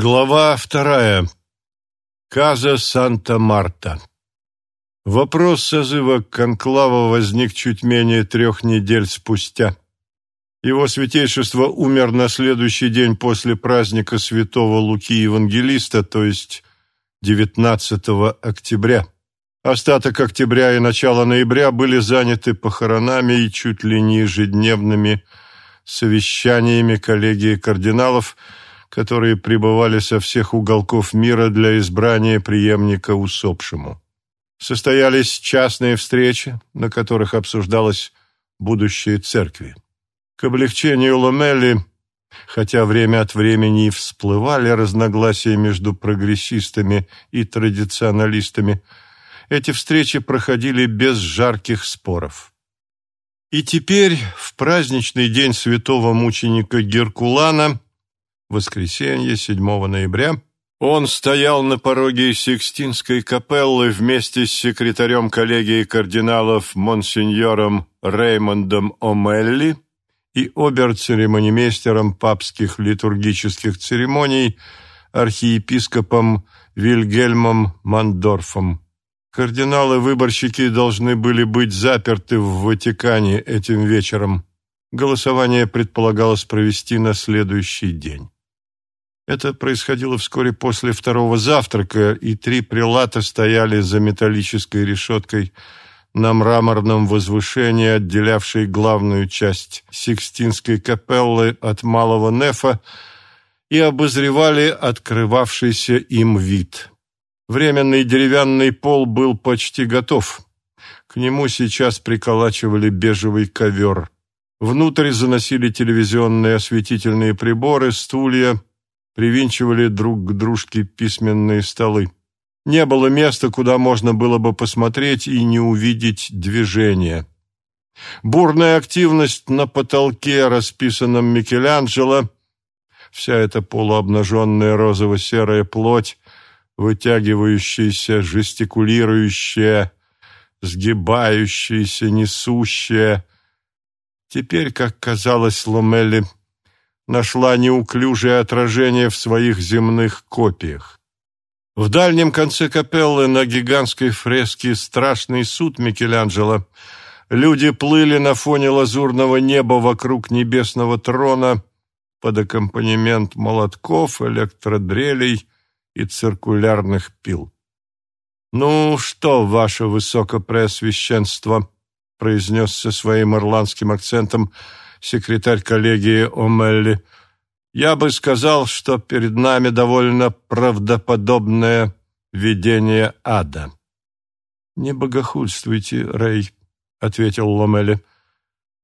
Глава вторая. Каза Санта-Марта. Вопрос созыва конклава возник чуть менее трех недель спустя. Его святейшество умер на следующий день после праздника святого Луки Евангелиста, то есть 19 октября. Остаток октября и начало ноября были заняты похоронами и чуть ли не ежедневными совещаниями коллегии кардиналов – которые прибывали со всех уголков мира для избрания преемника усопшему. Состоялись частные встречи, на которых обсуждалось будущее церкви. К облегчению Ломелли, хотя время от времени и всплывали разногласия между прогрессистами и традиционалистами, эти встречи проходили без жарких споров. И теперь, в праздничный день святого мученика Геркулана, воскресенье, 7 ноября, он стоял на пороге Сикстинской капеллы вместе с секретарем коллегии кардиналов монсеньором Реймондом О'Мелли и обер-церемонимейстером папских литургических церемоний архиепископом Вильгельмом Мандорфом. Кардиналы-выборщики должны были быть заперты в Ватикане этим вечером. Голосование предполагалось провести на следующий день. Это происходило вскоре после второго завтрака, и три прилата стояли за металлической решеткой на мраморном возвышении, отделявшей главную часть Сикстинской капеллы от Малого Нефа, и обозревали открывавшийся им вид. Временный деревянный пол был почти готов. К нему сейчас приколачивали бежевый ковер. Внутрь заносили телевизионные осветительные приборы, стулья, привинчивали друг к дружке письменные столы. Не было места, куда можно было бы посмотреть и не увидеть движения. Бурная активность на потолке, расписанном Микеланджело, вся эта полуобнаженная розово-серая плоть, вытягивающаяся, жестикулирующая, сгибающаяся, несущая. Теперь, как казалось Ломелли, нашла неуклюжее отражение в своих земных копиях. В дальнем конце капеллы на гигантской фреске «Страшный суд» Микеланджело люди плыли на фоне лазурного неба вокруг небесного трона под аккомпанемент молотков, электродрелей и циркулярных пил. «Ну что, ваше высокопреосвященство», произнес со своим ирландским акцентом секретарь коллегии О'Мелли, я бы сказал, что перед нами довольно правдоподобное видение ада. «Не богохульствуйте, Рэй», — ответил Ломели.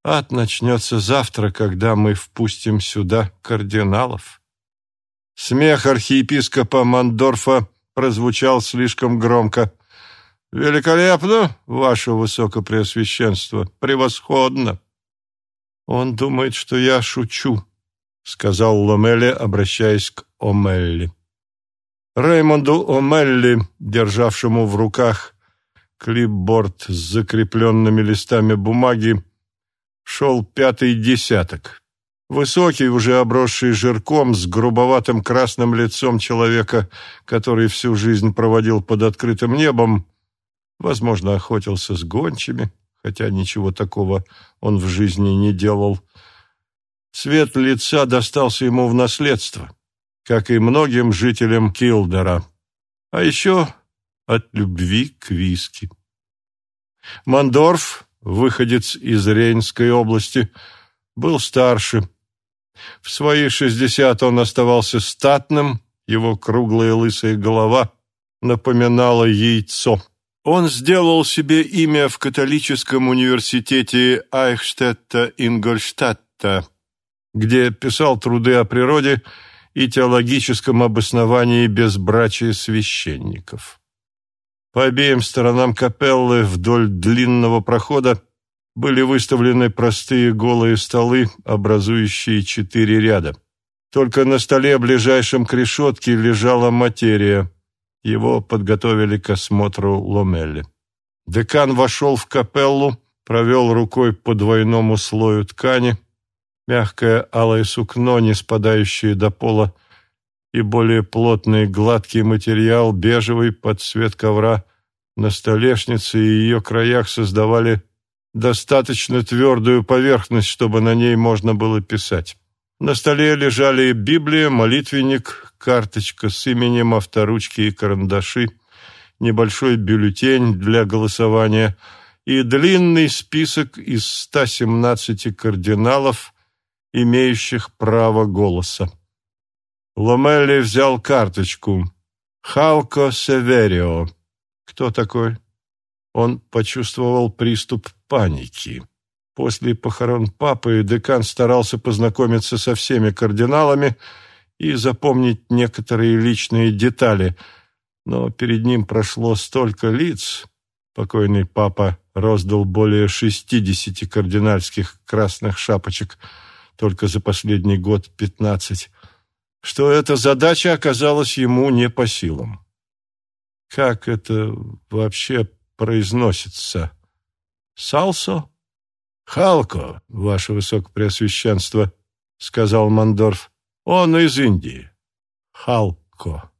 «Ад начнется завтра, когда мы впустим сюда кардиналов». Смех архиепископа Мандорфа прозвучал слишком громко. «Великолепно, ваше высокопреосвященство! Превосходно!» «Он думает, что я шучу», — сказал Ломелли, обращаясь к Омелли. Реймонду Омелли, державшему в руках клипборд с закрепленными листами бумаги, шел пятый десяток. Высокий, уже обросший жирком, с грубоватым красным лицом человека, который всю жизнь проводил под открытым небом, возможно, охотился с гончими, хотя ничего такого он в жизни не делал. Цвет лица достался ему в наследство, как и многим жителям Килдера, а еще от любви к виски. Мандорф, выходец из Рейнской области, был старше. В свои шестьдесят он оставался статным, его круглая лысая голова напоминала яйцо. Он сделал себе имя в католическом университете Айхштетта-Ингольштадта, где писал труды о природе и теологическом обосновании безбрачия священников. По обеим сторонам капеллы вдоль длинного прохода были выставлены простые голые столы, образующие четыре ряда. Только на столе, ближайшем к решетке, лежала материя, его подготовили к осмотру Ломелли. Декан вошел в капеллу, провел рукой по двойному слою ткани, мягкое алое сукно, не спадающее до пола, и более плотный гладкий материал, бежевый под цвет ковра, на столешнице и ее краях создавали достаточно твердую поверхность, чтобы на ней можно было писать. На столе лежали Библия, молитвенник, карточка с именем, авторучки и карандаши, небольшой бюллетень для голосования и длинный список из 117 кардиналов, имеющих право голоса. Ломелли взял карточку. «Халко Северио». Кто такой? Он почувствовал приступ паники. После похорон папы декан старался познакомиться со всеми кардиналами и запомнить некоторые личные детали, но перед ним прошло столько лиц. Покойный папа роздал более шестидесяти кардинальских красных шапочек, только за последний год пятнадцать, что эта задача оказалась ему не по силам. Как это вообще произносится? Салсо? Халко, ваше высокопреосвященство, сказал Мандорф. Он из Индии. Халко.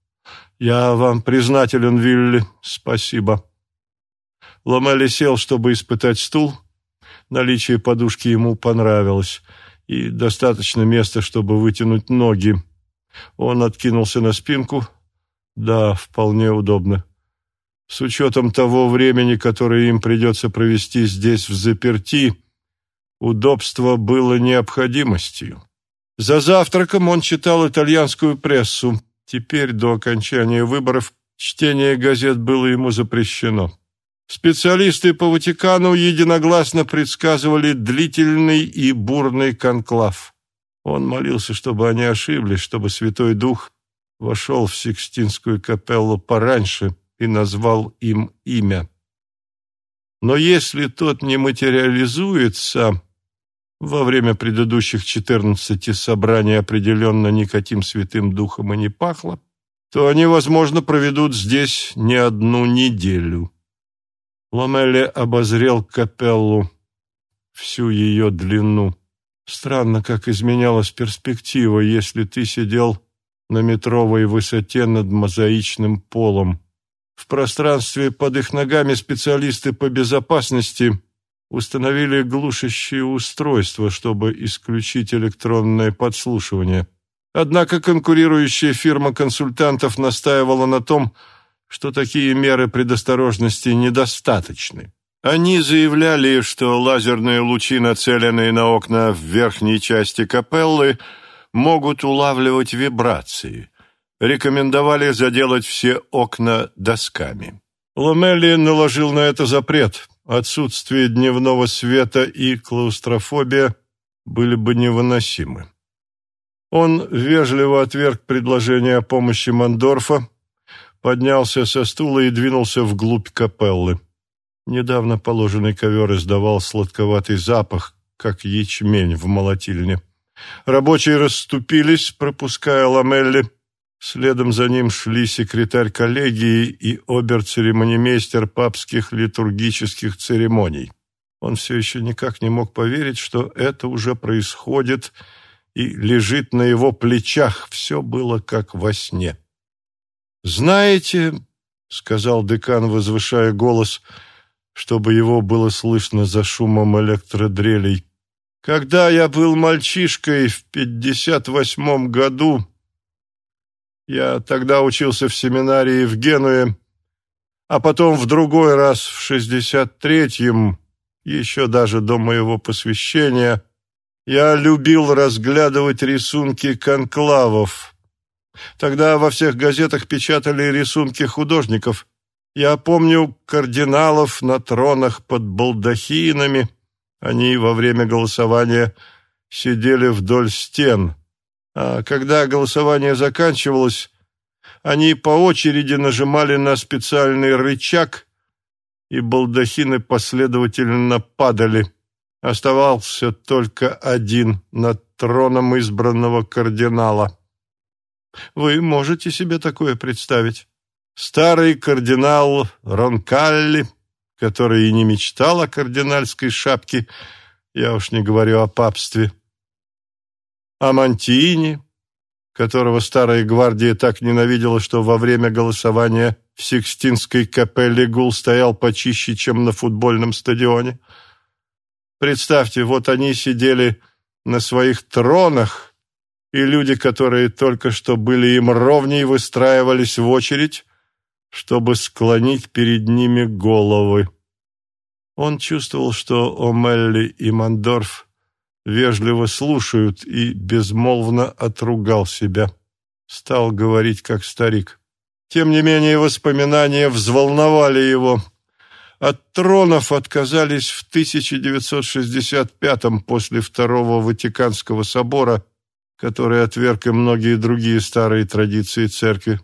Я вам признателен, Вилли. Спасибо. Ломели сел, чтобы испытать стул. Наличие подушки ему понравилось, и достаточно места, чтобы вытянуть ноги. Он откинулся на спинку. Да, вполне удобно. С учетом того времени, которое им придется провести здесь в заперти, удобство было необходимостью. За завтраком он читал итальянскую прессу. Теперь, до окончания выборов, чтение газет было ему запрещено. Специалисты по Ватикану единогласно предсказывали длительный и бурный конклав. Он молился, чтобы они ошиблись, чтобы Святой Дух вошел в Сикстинскую капеллу пораньше и назвал им имя. Но если тот не материализуется, во время предыдущих четырнадцати собраний определенно никаким Святым Духом и не пахло, то они, возможно, проведут здесь не одну неделю. Ламелли обозрел капеллу всю ее длину. Странно, как изменялась перспектива, если ты сидел на метровой высоте над мозаичным полом. В пространстве под их ногами специалисты по безопасности установили глушащие устройства, чтобы исключить электронное подслушивание. Однако конкурирующая фирма консультантов настаивала на том, что такие меры предосторожности недостаточны. Они заявляли, что лазерные лучи, нацеленные на окна в верхней части капеллы, могут улавливать вибрации. Рекомендовали заделать все окна досками. Ломелли наложил на это запрет. Отсутствие дневного света и клаустрофобия были бы невыносимы. Он вежливо отверг предложение о помощи Мандорфа, поднялся со стула и двинулся вглубь капеллы. Недавно положенный ковер издавал сладковатый запах, как ячмень в молотильне. Рабочие расступились, пропуская ламелли. Следом за ним шли секретарь коллегии и обер-церемонимейстер папских литургических церемоний. Он все еще никак не мог поверить, что это уже происходит и лежит на его плечах. Все было как во сне. «Знаете, — сказал декан, возвышая голос, чтобы его было слышно за шумом электродрелей, — когда я был мальчишкой в пятьдесят восьмом году, я тогда учился в семинарии в Генуе, а потом в другой раз в шестьдесят третьем, еще даже до моего посвящения, я любил разглядывать рисунки конклавов — Тогда во всех газетах печатали рисунки художников. Я помню кардиналов на тронах под балдахинами. Они во время голосования сидели вдоль стен. А когда голосование заканчивалось, они по очереди нажимали на специальный рычаг, и балдахины последовательно падали. Оставался только один над троном избранного кардинала. Вы можете себе такое представить? Старый кардинал Ронкалли, который и не мечтал о кардинальской шапке, я уж не говорю о папстве, а Мантини, которого старая гвардия так ненавидела, что во время голосования в Сикстинской капелле гул стоял почище, чем на футбольном стадионе. Представьте, вот они сидели на своих тронах, и люди, которые только что были им ровней, выстраивались в очередь, чтобы склонить перед ними головы. Он чувствовал, что Омелли и Мандорф вежливо слушают и безмолвно отругал себя. Стал говорить, как старик. Тем не менее, воспоминания взволновали его. От тронов отказались в 1965-м после Второго Ватиканского собора, который отверг и многие другие старые традиции церкви.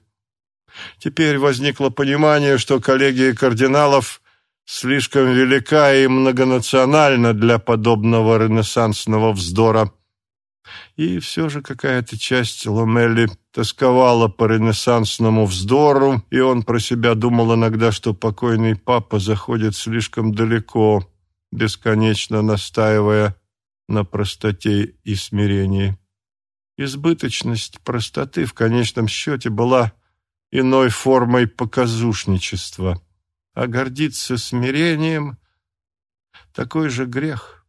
Теперь возникло понимание, что коллегия кардиналов слишком велика и многонациональна для подобного ренессансного вздора. И все же какая-то часть Ломелли тосковала по ренессансному вздору, и он про себя думал иногда, что покойный папа заходит слишком далеко, бесконечно настаивая на простоте и смирении. Избыточность простоты в конечном счете была иной формой показушничества а гордиться смирением — такой же грех.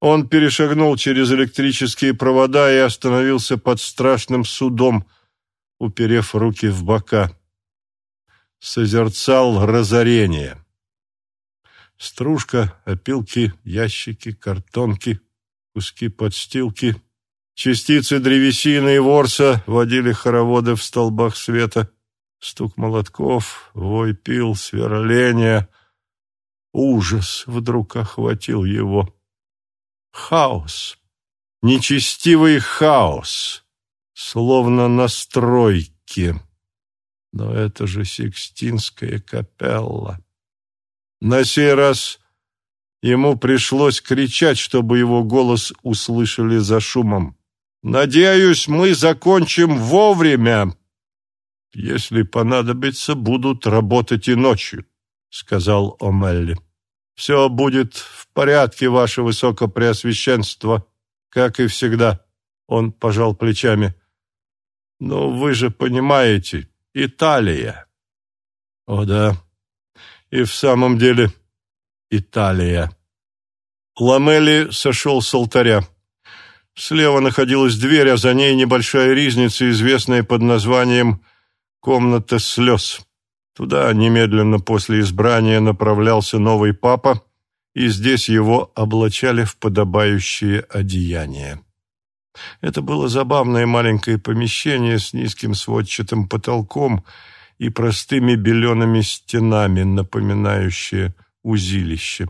Он перешагнул через электрические провода и остановился под страшным судом, уперев руки в бока. Созерцал разорение. Стружка, опилки, ящики, картонки, куски подстилки, частицы древесины и ворса водили хороводы в столбах света — Стук молотков, вой пил, сверление. Ужас вдруг охватил его. Хаос. Нечестивый хаос. Словно на стройке. Но это же Сикстинская капелла. На сей раз ему пришлось кричать, чтобы его голос услышали за шумом. «Надеюсь, мы закончим вовремя!» «Если понадобится, будут работать и ночью», — сказал Омелли. «Все будет в порядке, ваше высокопреосвященство, как и всегда», — он пожал плечами. «Но вы же понимаете, Италия». «О да, и в самом деле Италия». Ламели сошел с алтаря. Слева находилась дверь, а за ней небольшая ризница, известная под названием комната слез. Туда немедленно после избрания направлялся новый папа, и здесь его облачали в подобающие одеяния. Это было забавное маленькое помещение с низким сводчатым потолком и простыми белеными стенами, напоминающее узилище.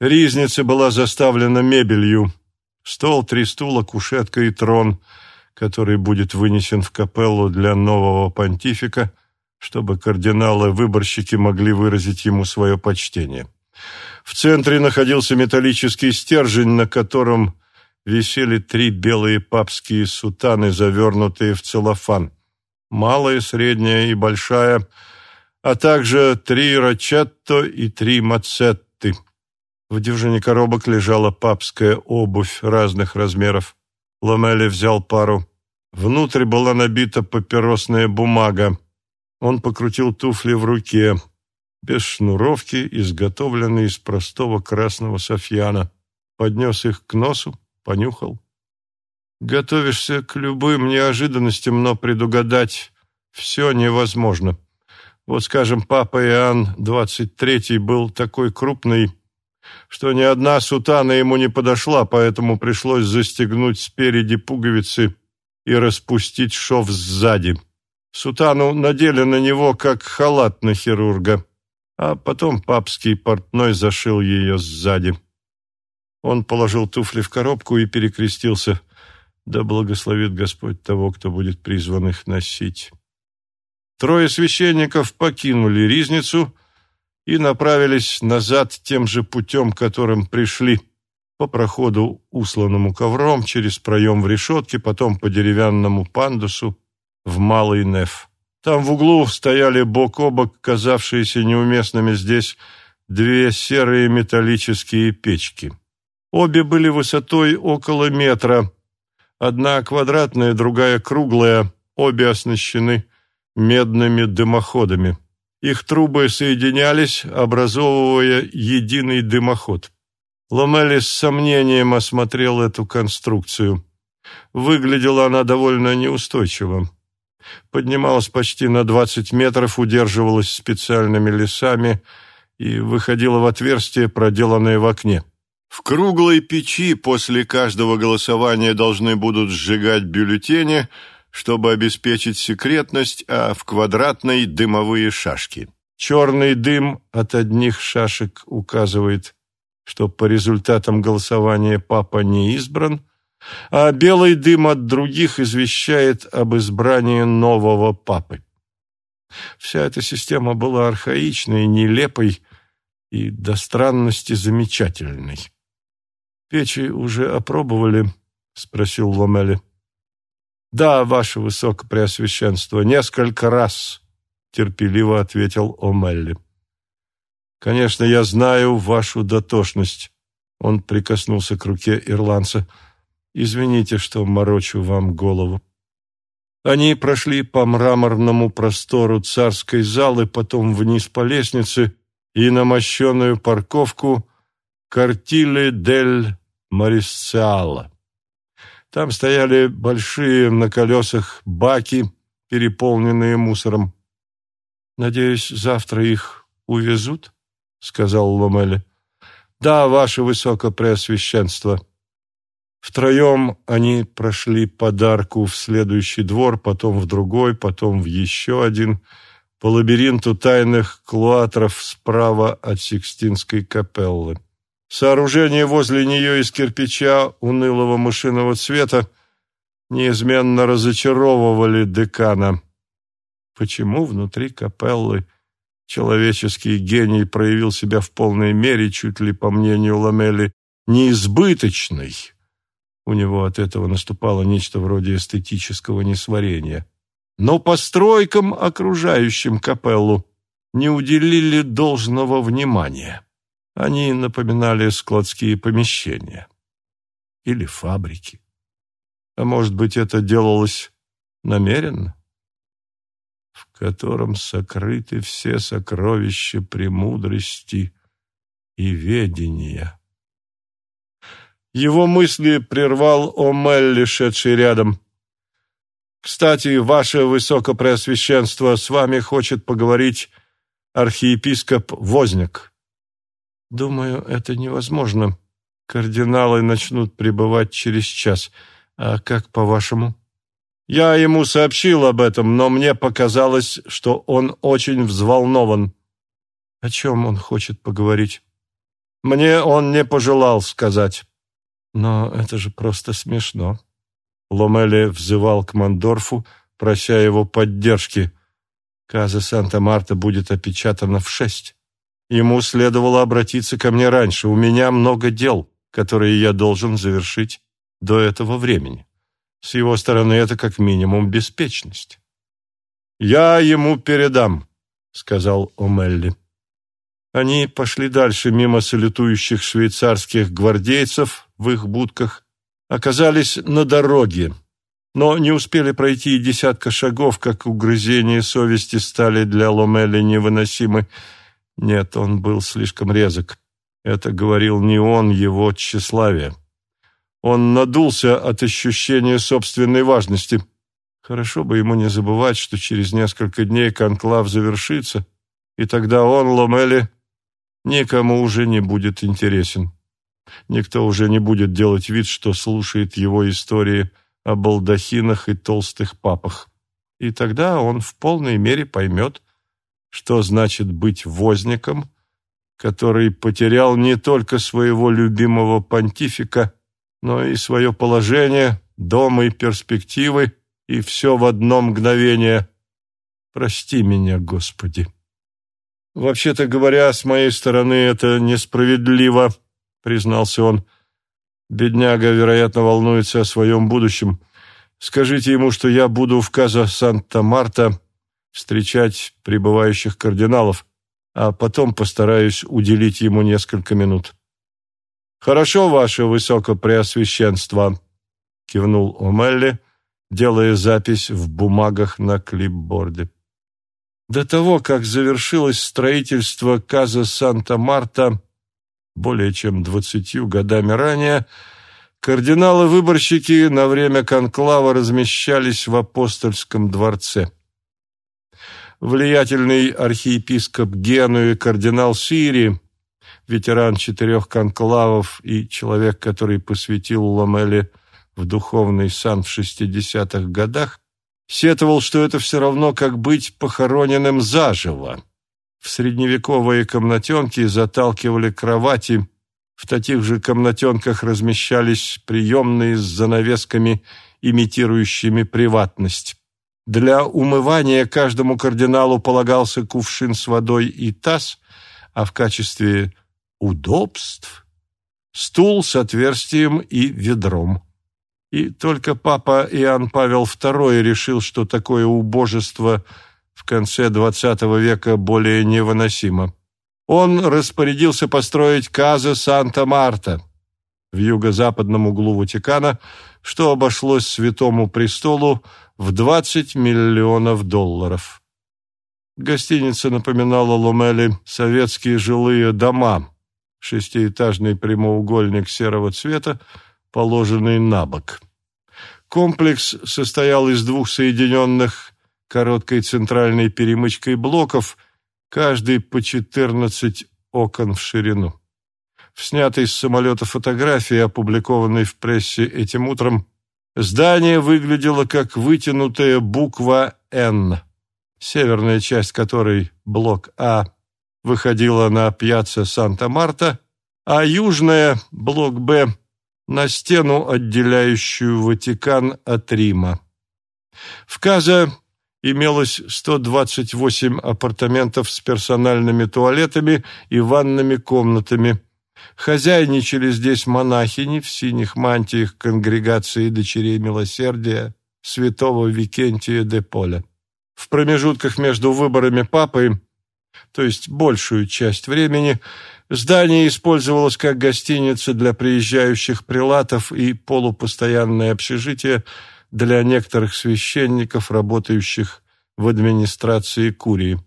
Ризница была заставлена мебелью. Стол, три стула, кушетка и трон — который будет вынесен в капеллу для нового понтифика, чтобы кардиналы-выборщики могли выразить ему свое почтение. В центре находился металлический стержень, на котором висели три белые папские сутаны, завернутые в целлофан. Малая, средняя и большая, а также три рачетто и три мацетты. В дюжине коробок лежала папская обувь разных размеров. Ламели взял пару. Внутрь была набита папиросная бумага. Он покрутил туфли в руке, без шнуровки, изготовленные из простого красного софьяна. Поднес их к носу, понюхал. Готовишься к любым неожиданностям, но предугадать все невозможно. Вот, скажем, папа Иоанн, третий, был такой крупный, что ни одна сутана ему не подошла, поэтому пришлось застегнуть спереди пуговицы и распустить шов сзади. Сутану надели на него, как халат на хирурга, а потом папский портной зашил ее сзади. Он положил туфли в коробку и перекрестился. Да благословит Господь того, кто будет призван их носить. Трое священников покинули ризницу и направились назад тем же путем, которым пришли, по проходу, усланному ковром, через проем в решетке, потом по деревянному пандусу в Малый Неф. Там в углу стояли бок о бок, казавшиеся неуместными здесь, две серые металлические печки. Обе были высотой около метра, Одна квадратная, другая круглая, обе оснащены медными дымоходами. Их трубы соединялись, образовывая единый дымоход. Ломели с сомнением осмотрел эту конструкцию. Выглядела она довольно неустойчиво. Поднималась почти на 20 метров, удерживалась специальными лесами и выходила в отверстие, проделанное в окне. В круглой печи после каждого голосования должны будут сжигать бюллетени, чтобы обеспечить секретность, а в квадратной – дымовые шашки. Черный дым от одних шашек указывает что по результатам голосования папа не избран, а белый дым от других извещает об избрании нового папы. Вся эта система была архаичной, нелепой и до странности замечательной. «Печи уже опробовали?» — спросил Ломели. «Да, ваше высокопреосвященство, несколько раз», — терпеливо ответил Омелли. Конечно, я знаю вашу дотошность. Он прикоснулся к руке ирландца. Извините, что морочу вам голову. Они прошли по мраморному простору царской залы, потом вниз по лестнице и на мощенную парковку Картиле дель Марисциала. Там стояли большие на колесах баки, переполненные мусором. Надеюсь, завтра их увезут? — сказал Ломеле. «Да, ваше высокопреосвященство». Втроем они прошли подарку в следующий двор, потом в другой, потом в еще один, по лабиринту тайных клуатров справа от Сикстинской капеллы. Сооружение возле нее из кирпича унылого мышиного цвета неизменно разочаровывали декана. Почему внутри капеллы Человеческий гений проявил себя в полной мере, чуть ли, по мнению Ламели, неизбыточный. У него от этого наступало нечто вроде эстетического несварения. Но постройкам, окружающим капеллу, не уделили должного внимания. Они напоминали складские помещения или фабрики. А может быть, это делалось намеренно? в котором сокрыты все сокровища премудрости и ведения. Его мысли прервал Омелли, шедший рядом. «Кстати, ваше высокопреосвященство, с вами хочет поговорить архиепископ Возняк». «Думаю, это невозможно. Кардиналы начнут прибывать через час. А как по-вашему?» Я ему сообщил об этом, но мне показалось, что он очень взволнован. О чем он хочет поговорить? Мне он не пожелал сказать. Но это же просто смешно. Ломели взывал к Мандорфу, прося его поддержки. Каза Санта-Марта будет опечатана в шесть. Ему следовало обратиться ко мне раньше. У меня много дел, которые я должен завершить до этого времени. С его стороны это как минимум беспечность. «Я ему передам», — сказал Омелли. Они пошли дальше мимо салютующих швейцарских гвардейцев в их будках, оказались на дороге, но не успели пройти и десятка шагов, как угрызения совести стали для Ломели невыносимы. Нет, он был слишком резок. Это говорил не он, его тщеславие. Он надулся от ощущения собственной важности. Хорошо бы ему не забывать, что через несколько дней конклав завершится, и тогда он, Ломели, никому уже не будет интересен. Никто уже не будет делать вид, что слушает его истории о балдахинах и толстых папах. И тогда он в полной мере поймет, что значит быть возником, который потерял не только своего любимого понтифика, но и свое положение, дом и перспективы, и все в одно мгновение. Прости меня, Господи. Вообще-то говоря, с моей стороны это несправедливо, признался он. Бедняга, вероятно, волнуется о своем будущем. Скажите ему, что я буду в Каза Санта-Марта встречать прибывающих кардиналов, а потом постараюсь уделить ему несколько минут. «Хорошо, ваше высокопреосвященство», — кивнул Омелли, делая запись в бумагах на клипборде. До того, как завершилось строительство Каза Санта-Марта более чем двадцатью годами ранее, кардиналы-выборщики на время конклава размещались в апостольском дворце. Влиятельный архиепископ Генуи кардинал Сири, ветеран четырех конклавов и человек, который посвятил Ламеле в духовный сан в шестидесятых годах, сетовал, что это все равно, как быть похороненным заживо. В средневековые комнатенки заталкивали кровати, в таких же комнатенках размещались приемные с занавесками, имитирующими приватность. Для умывания каждому кардиналу полагался кувшин с водой и таз, а в качестве удобств стул с отверстием и ведром. И только папа Иоанн Павел II решил, что такое убожество в конце XX века более невыносимо. Он распорядился построить Каза Санта-Марта в юго-западном углу Ватикана, что обошлось Святому Престолу в 20 миллионов долларов. Гостиница напоминала Ломели советские жилые дома, шестиэтажный прямоугольник серого цвета, положенный на бок. Комплекс состоял из двух соединенных короткой центральной перемычкой блоков, каждый по 14 окон в ширину. В снятой с самолета фотографии, опубликованной в прессе этим утром, здание выглядело как вытянутая буква «Н», северная часть которой, блок А, выходила на пьяцца Санта-Марта, а южная, блок Б, на стену, отделяющую Ватикан от Рима. В Каза имелось 128 апартаментов с персональными туалетами и ванными комнатами. Хозяйничали здесь монахини в синих мантиях конгрегации дочерей милосердия святого Викентия де Поля. В промежутках между выборами папы, то есть большую часть времени, Здание использовалось как гостиница для приезжающих прилатов и полупостоянное общежитие для некоторых священников, работающих в администрации Курии.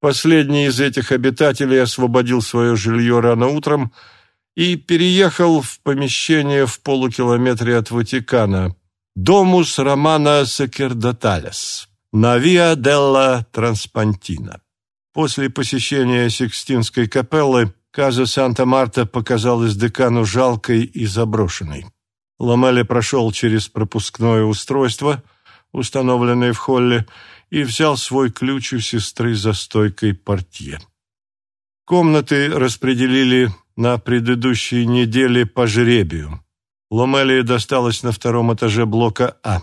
Последний из этих обитателей освободил свое жилье рано утром и переехал в помещение в полукилометре от Ватикана, домус Романа Сакердоталес, на Виа Делла Транспантина. После посещения Сикстинской капеллы Каза Санта-Марта показалась декану жалкой и заброшенной. Ламелли прошел через пропускное устройство, установленное в холле, и взял свой ключ у сестры за стойкой портье. Комнаты распределили на предыдущей неделе по жребию. Ломелии досталось на втором этаже блока А.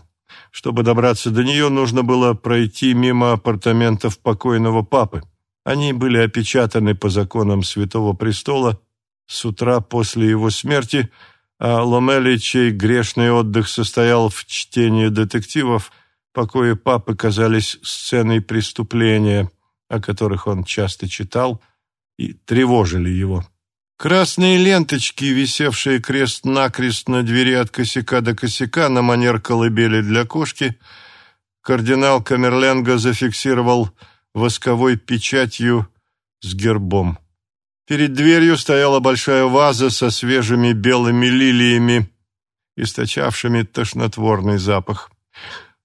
Чтобы добраться до нее, нужно было пройти мимо апартаментов покойного папы. Они были опечатаны по законам Святого Престола с утра после его смерти, а Ломели, чей грешный отдых состоял в чтении детективов, покои папы казались сценой преступления, о которых он часто читал, и тревожили его. Красные ленточки, висевшие крест-накрест на двери от косяка до косяка на манер колыбели для кошки, кардинал Камерленго зафиксировал восковой печатью с гербом. Перед дверью стояла большая ваза со свежими белыми лилиями, источавшими тошнотворный запах.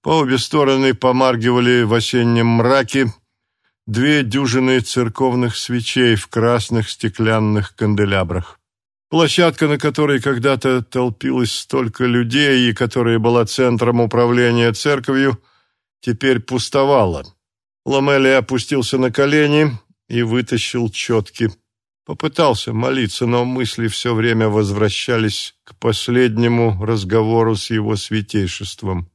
По обе стороны помаргивали в осеннем мраке две дюжины церковных свечей в красных стеклянных канделябрах. Площадка, на которой когда-то толпилось столько людей и которая была центром управления церковью, теперь пустовала. Ламели опустился на колени и вытащил четки. Попытался молиться, но мысли все время возвращались к последнему разговору с его святейшеством.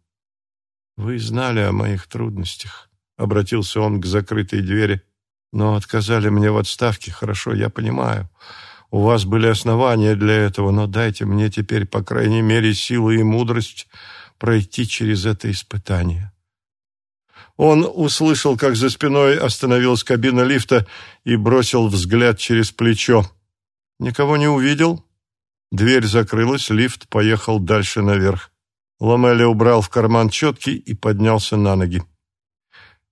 «Вы знали о моих трудностях», — обратился он к закрытой двери, «но отказали мне в отставке. Хорошо, я понимаю. У вас были основания для этого, но дайте мне теперь, по крайней мере, силы и мудрость пройти через это испытание. Он услышал, как за спиной остановилась кабина лифта и бросил взгляд через плечо. Никого не увидел. Дверь закрылась, лифт поехал дальше наверх. Ламелли убрал в карман четки и поднялся на ноги.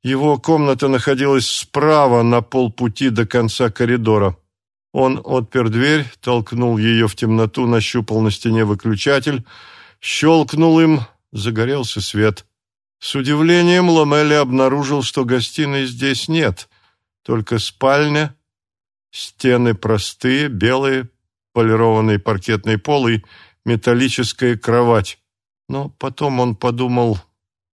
Его комната находилась справа на полпути до конца коридора. Он отпер дверь, толкнул ее в темноту, нащупал на стене выключатель, щелкнул им, загорелся свет. С удивлением Ламелли обнаружил, что гостиной здесь нет, только спальня, стены простые, белые, полированный паркетный пол и металлическая кровать. Но потом он подумал,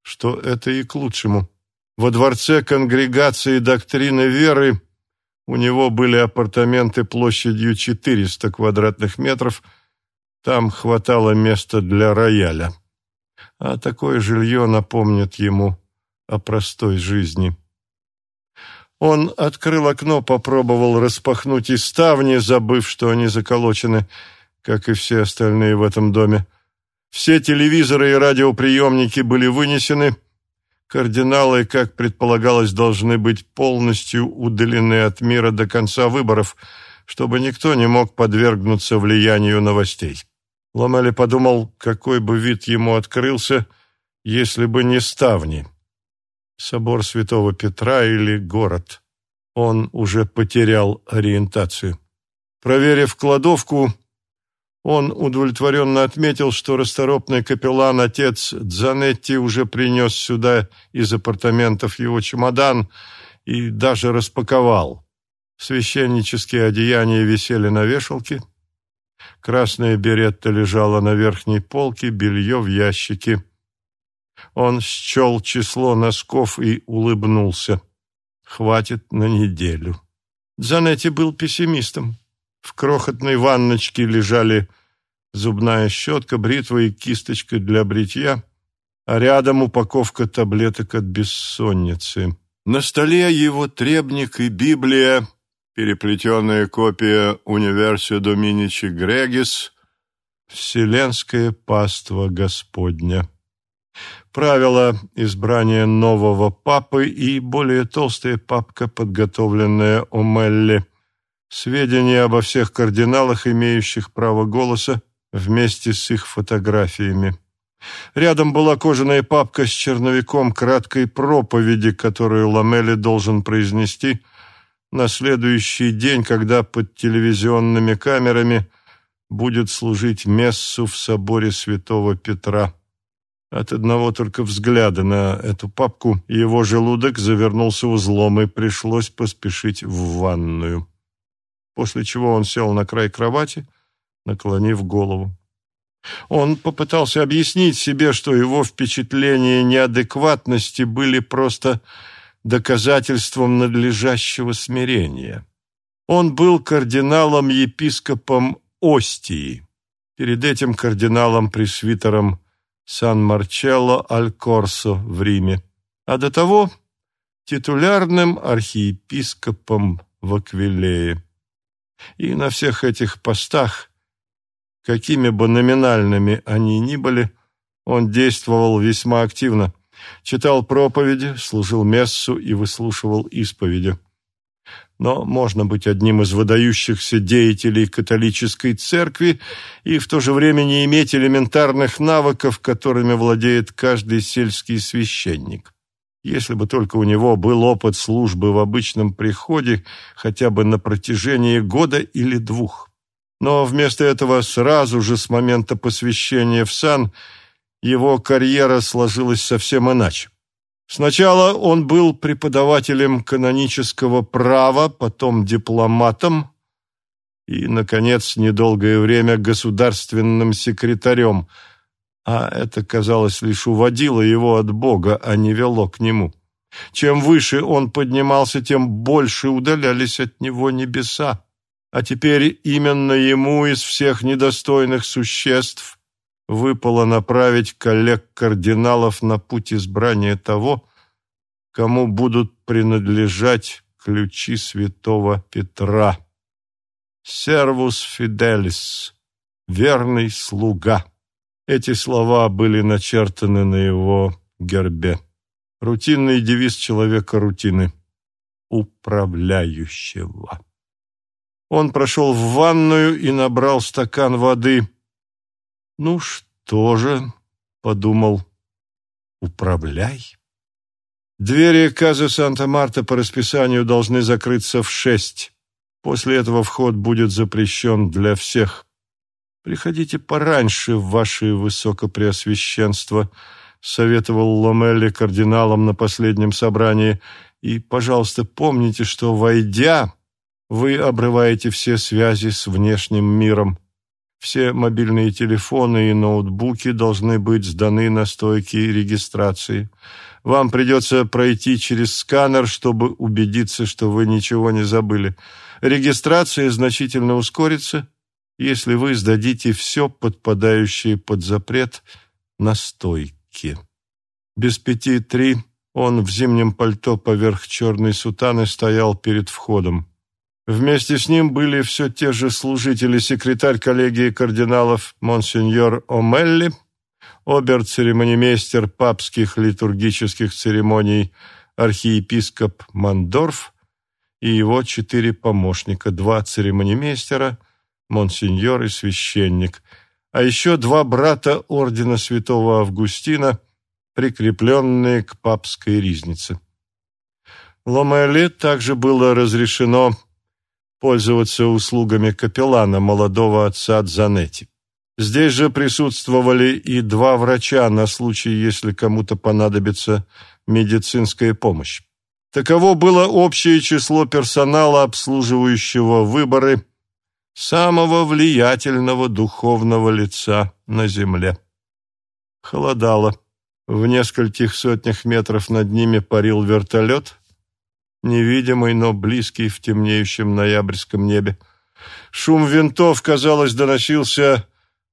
что это и к лучшему. Во дворце конгрегации доктрины веры у него были апартаменты площадью 400 квадратных метров, там хватало места для рояля. А такое жилье напомнит ему о простой жизни. Он открыл окно, попробовал распахнуть и ставни, забыв, что они заколочены, как и все остальные в этом доме. Все телевизоры и радиоприемники были вынесены. Кардиналы, как предполагалось, должны быть полностью удалены от мира до конца выборов, чтобы никто не мог подвергнуться влиянию новостей. Ламели подумал, какой бы вид ему открылся, если бы не ставни. Собор Святого Петра или город. Он уже потерял ориентацию. Проверив кладовку, он удовлетворенно отметил, что расторопный капеллан, отец Дзанетти, уже принес сюда из апартаментов его чемодан и даже распаковал. Священнические одеяния висели на вешалке. Красная беретта лежала на верхней полке, белье в ящике. Он счел число носков и улыбнулся. Хватит на неделю. Дзанетти был пессимистом. В крохотной ванночке лежали зубная щетка, бритва и кисточка для бритья, а рядом упаковка таблеток от бессонницы. На столе его требник и Библия, переплетенная копия Универсио Доминичи Грегис, Вселенское паство Господня. Правила избрания нового папы и более толстая папка, подготовленная Омелли – сведения обо всех кардиналах, имеющих право голоса, вместе с их фотографиями. Рядом была кожаная папка с черновиком краткой проповеди, которую Ламели должен произнести на следующий день, когда под телевизионными камерами будет служить мессу в соборе святого Петра. От одного только взгляда на эту папку его желудок завернулся узлом, и пришлось поспешить в ванную после чего он сел на край кровати, наклонив голову. Он попытался объяснить себе, что его впечатления неадекватности были просто доказательством надлежащего смирения. Он был кардиналом-епископом Остии, перед этим кардиналом-пресвитером Сан-Марчелло Аль-Корсо в Риме, а до того титулярным архиепископом в Аквилее. И на всех этих постах, какими бы номинальными они ни были, он действовал весьма активно. Читал проповеди, служил мессу и выслушивал исповеди. Но можно быть одним из выдающихся деятелей католической церкви и в то же время не иметь элементарных навыков, которыми владеет каждый сельский священник если бы только у него был опыт службы в обычном приходе хотя бы на протяжении года или двух. Но вместо этого сразу же с момента посвящения в сан его карьера сложилась совсем иначе. Сначала он был преподавателем канонического права, потом дипломатом и, наконец, недолгое время государственным секретарем – а это, казалось, лишь уводило его от Бога, а не вело к нему. Чем выше он поднимался, тем больше удалялись от него небеса. А теперь именно ему из всех недостойных существ выпало направить коллег-кардиналов на путь избрания того, кому будут принадлежать ключи святого Петра. «Сервус фиделис» — верный слуга. Эти слова были начертаны на его гербе. Рутинный девиз человека рутины. Управляющего. Он прошел в ванную и набрал стакан воды. «Ну что же», — подумал, управляй. Двери Каза Санта-Марта по расписанию должны закрыться в шесть. После этого вход будет запрещен для всех. Приходите пораньше, ваше высокопреосвященство, советовал Ломелли кардиналам на последнем собрании. И, пожалуйста, помните, что, войдя, вы обрываете все связи с внешним миром. Все мобильные телефоны и ноутбуки должны быть сданы на стойки регистрации. Вам придется пройти через сканер, чтобы убедиться, что вы ничего не забыли. Регистрация значительно ускорится, если вы сдадите все подпадающее под запрет на стойке. Без пяти три он в зимнем пальто поверх черной сутаны стоял перед входом. Вместе с ним были все те же служители, секретарь коллегии кардиналов Монсеньор О'Мелли, обер-церемонимейстер папских литургических церемоний архиепископ Мандорф и его четыре помощника, два церемонимейстера, монсеньор и священник, а еще два брата ордена святого Августина, прикрепленные к папской ризнице. Ломеле также было разрешено пользоваться услугами капеллана молодого отца Дзанетти. Здесь же присутствовали и два врача на случай, если кому-то понадобится медицинская помощь. Таково было общее число персонала, обслуживающего выборы самого влиятельного духовного лица на земле. Холодало. В нескольких сотнях метров над ними парил вертолет, невидимый, но близкий в темнеющем ноябрьском небе. Шум винтов, казалось, доносился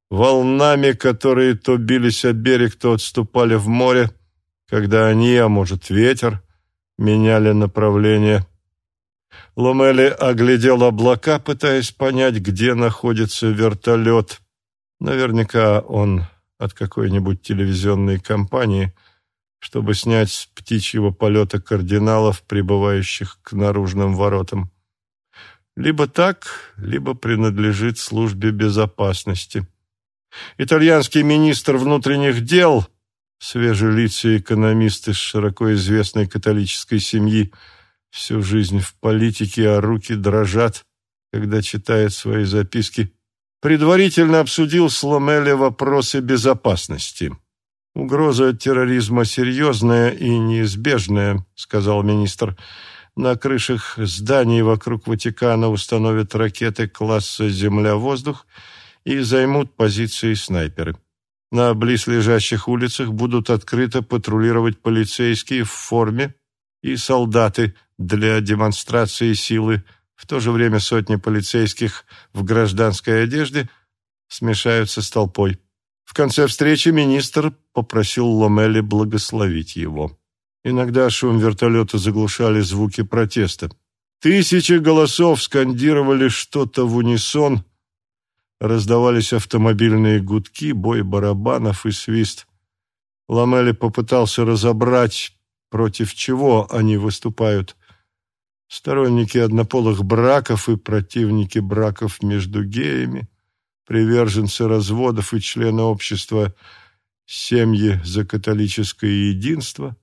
волнами, которые то бились о берег, то отступали в море, когда они, а может ветер, меняли направление. Ломели оглядел облака, пытаясь понять, где находится вертолет. Наверняка он от какой-нибудь телевизионной компании – чтобы снять с птичьего полета кардиналов, прибывающих к наружным воротам. Либо так, либо принадлежит службе безопасности. Итальянский министр внутренних дел, свежелицый экономист из широко известной католической семьи, всю жизнь в политике, а руки дрожат, когда читает свои записки, предварительно обсудил с Ломеле вопросы безопасности. «Угроза терроризма серьезная и неизбежная», — сказал министр. «На крышах зданий вокруг Ватикана установят ракеты класса «Земля-воздух» и займут позиции снайперы. На близлежащих улицах будут открыто патрулировать полицейские в форме и солдаты для демонстрации силы. В то же время сотни полицейских в гражданской одежде смешаются с толпой. В конце встречи министр попросил Ломели благословить его. Иногда шум вертолета заглушали звуки протеста. Тысячи голосов скандировали что-то в унисон, раздавались автомобильные гудки, бой барабанов и свист. Ламели попытался разобрать, против чего они выступают. Сторонники однополых браков и противники браков между геями, приверженцы разводов и члены общества семьи за католическое единство,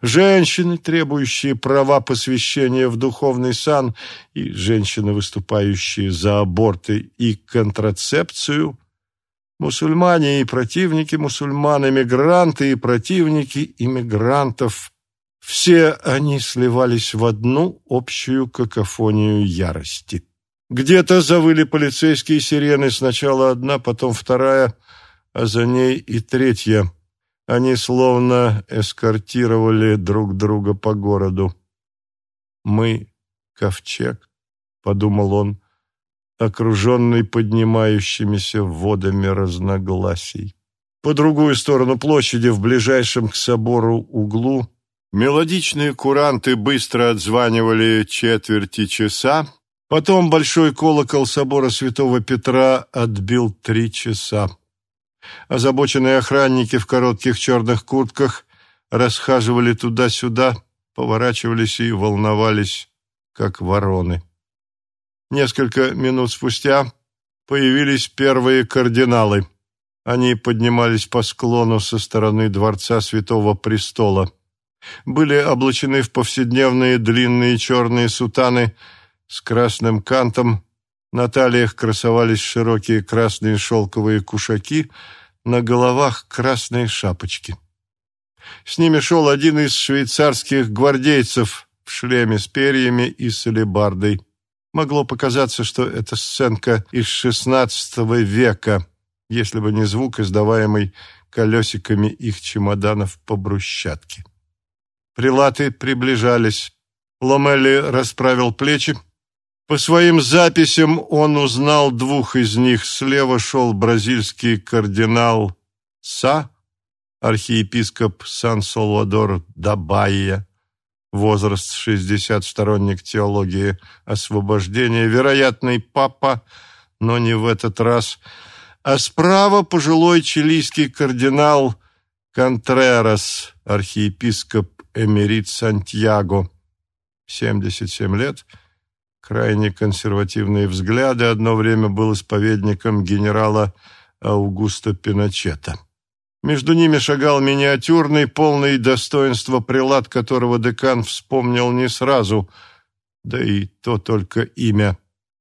женщины, требующие права посвящения в духовный сан, и женщины, выступающие за аборты и контрацепцию, мусульмане и противники мусульман, иммигранты и противники иммигрантов. Все они сливались в одну общую какофонию ярости. Где-то завыли полицейские сирены, сначала одна, потом вторая, а за ней и третья. Они словно эскортировали друг друга по городу. «Мы — ковчег», — подумал он, окруженный поднимающимися водами разногласий. По другую сторону площади, в ближайшем к собору углу, мелодичные куранты быстро отзванивали четверти часа, Потом большой колокол собора святого Петра отбил три часа. Озабоченные охранники в коротких черных куртках расхаживали туда-сюда, поворачивались и волновались, как вороны. Несколько минут спустя появились первые кардиналы. Они поднимались по склону со стороны дворца Святого Престола. Были облачены в повседневные длинные черные сутаны с красным кантом, на талиях красовались широкие красные шелковые кушаки, на головах красные шапочки. С ними шел один из швейцарских гвардейцев в шлеме с перьями и с алебардой. Могло показаться, что это сценка из XVI века, если бы не звук, издаваемый колесиками их чемоданов по брусчатке. Прилаты приближались. Ломели расправил плечи, по своим записям он узнал двух из них. Слева шел бразильский кардинал Са, архиепископ Сан-Салвадор Дабайя, возраст 60, сторонник теологии освобождения, вероятный папа, но не в этот раз, а справа пожилой чилийский кардинал Контрерас, архиепископ Эмерит Сантьяго, 77 лет, крайне консервативные взгляды, одно время был исповедником генерала Аугуста Пиночета. Между ними шагал миниатюрный, полный достоинства прилад, которого декан вспомнил не сразу, да и то только имя.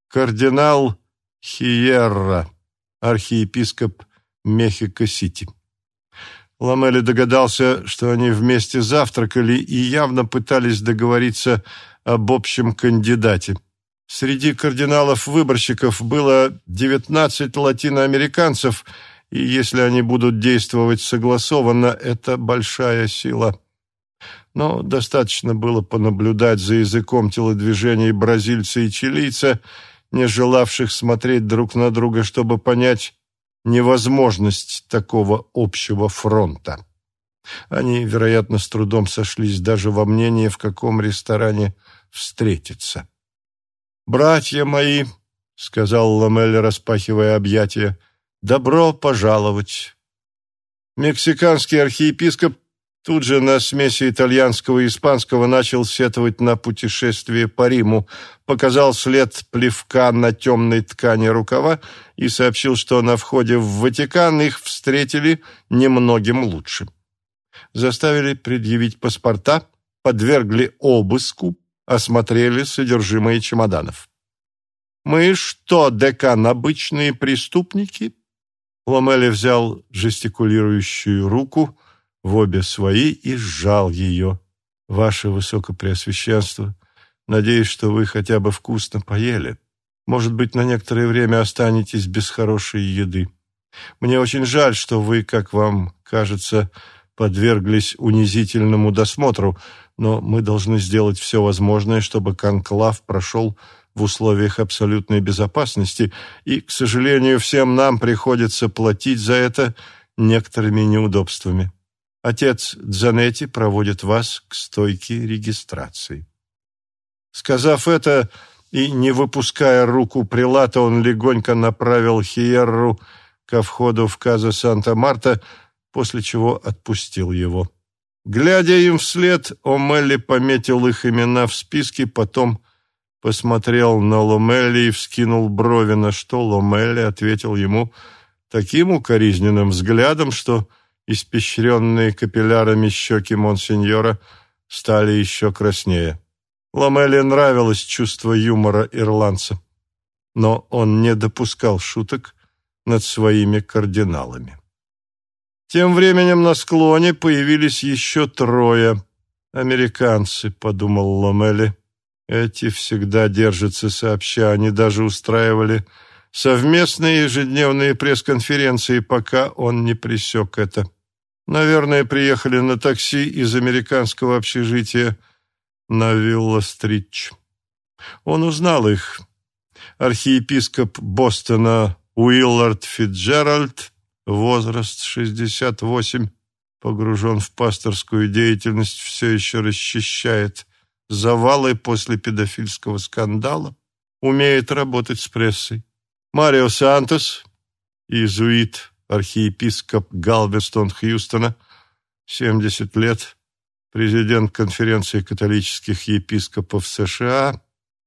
Кардинал Хиерра, архиепископ Мехико-Сити. Ламели догадался, что они вместе завтракали и явно пытались договориться об общем кандидате. Среди кардиналов-выборщиков было 19 латиноамериканцев, и если они будут действовать согласованно, это большая сила. Но достаточно было понаблюдать за языком телодвижений бразильца и чилийца, не желавших смотреть друг на друга, чтобы понять невозможность такого общего фронта. Они, вероятно, с трудом сошлись даже во мнении, в каком ресторане встретиться. «Братья мои», — сказал Ламель, распахивая объятия, — «добро пожаловать». Мексиканский архиепископ тут же на смеси итальянского и испанского начал сетовать на путешествие по Риму, показал след плевка на темной ткани рукава и сообщил, что на входе в Ватикан их встретили немногим лучше. Заставили предъявить паспорта, подвергли обыску, осмотрели содержимое чемоданов. «Мы что, декан, обычные преступники?» Ломели взял жестикулирующую руку в обе свои и сжал ее. «Ваше Высокопреосвященство, надеюсь, что вы хотя бы вкусно поели. Может быть, на некоторое время останетесь без хорошей еды. Мне очень жаль, что вы, как вам кажется, подверглись унизительному досмотру, но мы должны сделать все возможное, чтобы конклав прошел в условиях абсолютной безопасности, и, к сожалению, всем нам приходится платить за это некоторыми неудобствами. Отец Дзанетти проводит вас к стойке регистрации. Сказав это и не выпуская руку прилата, он легонько направил Хиерру ко входу в Каза Санта-Марта, после чего отпустил его. Глядя им вслед, О'Мелли пометил их имена в списке, потом посмотрел на Ломелли и вскинул брови, на что Ломелли ответил ему таким укоризненным взглядом, что испещренные капиллярами щеки монсеньора стали еще краснее. Ломелли нравилось чувство юмора ирландца, но он не допускал шуток над своими кардиналами. Тем временем на склоне появились еще трое. «Американцы», — подумал Ломели. «Эти всегда держатся сообща. Они даже устраивали совместные ежедневные пресс-конференции, пока он не пресек это. Наверное, приехали на такси из американского общежития на Вилла-Стритч. Он узнал их. Архиепископ Бостона Уиллард Фитджеральд возраст 68, погружен в пасторскую деятельность, все еще расчищает завалы после педофильского скандала, умеет работать с прессой. Марио Сантос, иезуит, архиепископ Галвестон Хьюстона, 70 лет, президент конференции католических епископов США,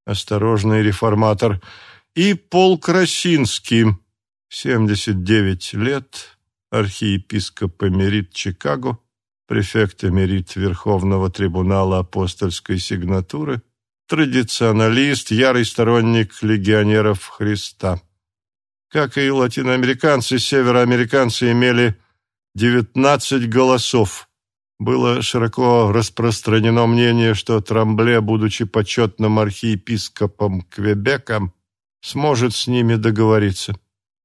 осторожный реформатор, и Пол Красинский, 79 лет, архиепископ Эмерит Чикаго, префект Эмерит Верховного трибунала апостольской сигнатуры, традиционалист, ярый сторонник легионеров Христа. Как и латиноамериканцы, североамериканцы имели 19 голосов. Было широко распространено мнение, что Трамбле, будучи почетным архиепископом Квебека, сможет с ними договориться.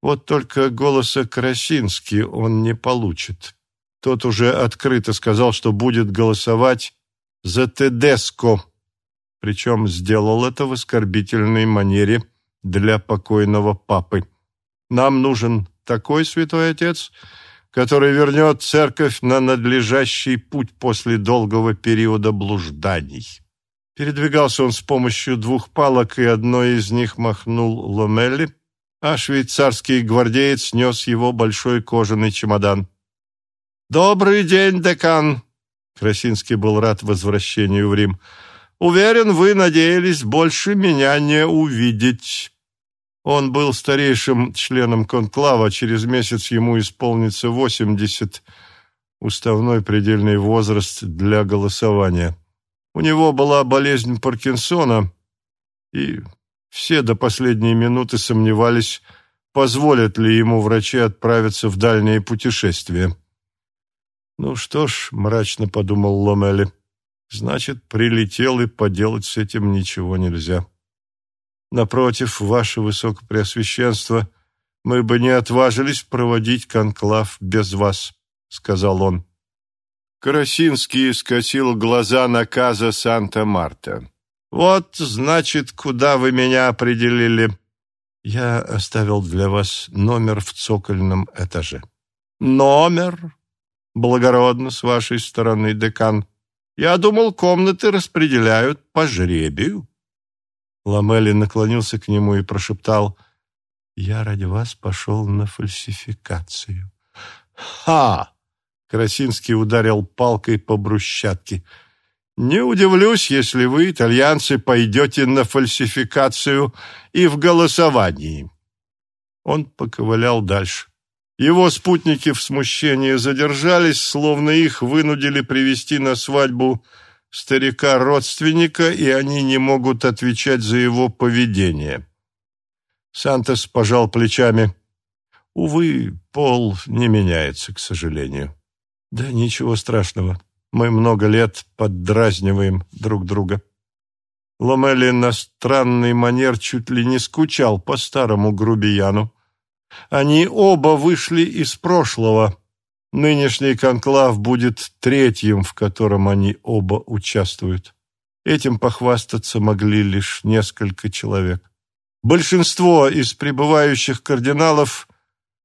Вот только голоса Красински он не получит. Тот уже открыто сказал, что будет голосовать за Тедеско, причем сделал это в оскорбительной манере для покойного папы. Нам нужен такой святой отец, который вернет церковь на надлежащий путь после долгого периода блужданий. Передвигался он с помощью двух палок, и одной из них махнул Ломелли, а швейцарский гвардеец нес его большой кожаный чемодан. «Добрый день, декан!» Красинский был рад возвращению в Рим. «Уверен, вы надеялись больше меня не увидеть». Он был старейшим членом конклава, через месяц ему исполнится 80, уставной предельный возраст для голосования. У него была болезнь Паркинсона, и все до последней минуты сомневались, позволят ли ему врачи отправиться в дальние путешествия. «Ну что ж», — мрачно подумал Ломели, — «значит, прилетел, и поделать с этим ничего нельзя». Напротив, ваше высокопреосвященство, мы бы не отважились проводить конклав без вас, сказал он. Карасинский скосил глаза на Каза Санта-Марта. «Вот, значит, куда вы меня определили?» «Я оставил для вас номер в цокольном этаже». «Номер? Благородно с вашей стороны, декан. Я думал, комнаты распределяют по жребию». Ламели наклонился к нему и прошептал, «Я ради вас пошел на фальсификацию». «Ха!» — Красинский ударил палкой по брусчатке. «Не удивлюсь, если вы, итальянцы, пойдете на фальсификацию и в голосовании». Он поковылял дальше. Его спутники в смущении задержались, словно их вынудили привести на свадьбу старика-родственника, и они не могут отвечать за его поведение. Сантос пожал плечами. Увы, пол не меняется, к сожалению. Да ничего страшного. Мы много лет поддразниваем друг друга. Ломели на странный манер чуть ли не скучал по старому грубияну. Они оба вышли из прошлого, Нынешний конклав будет третьим, в котором они оба участвуют. Этим похвастаться могли лишь несколько человек. Большинство из пребывающих кардиналов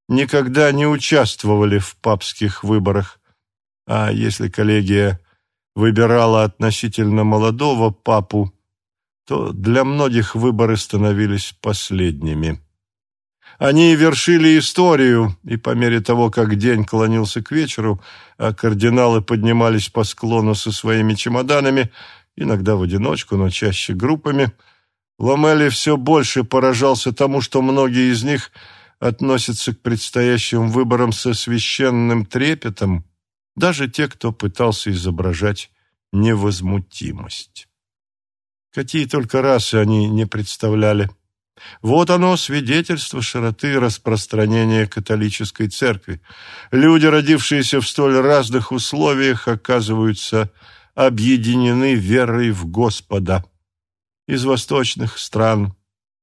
никогда не участвовали в папских выборах, а если коллегия выбирала относительно молодого папу, то для многих выборы становились последними. Они вершили историю, и по мере того, как день клонился к вечеру, а кардиналы поднимались по склону со своими чемоданами, иногда в одиночку, но чаще группами, Ломели все больше поражался тому, что многие из них относятся к предстоящим выборам со священным трепетом, даже те, кто пытался изображать невозмутимость. Какие только расы они не представляли – вот оно, свидетельство широты распространения католической церкви. Люди, родившиеся в столь разных условиях, оказываются объединены верой в Господа. Из восточных стран,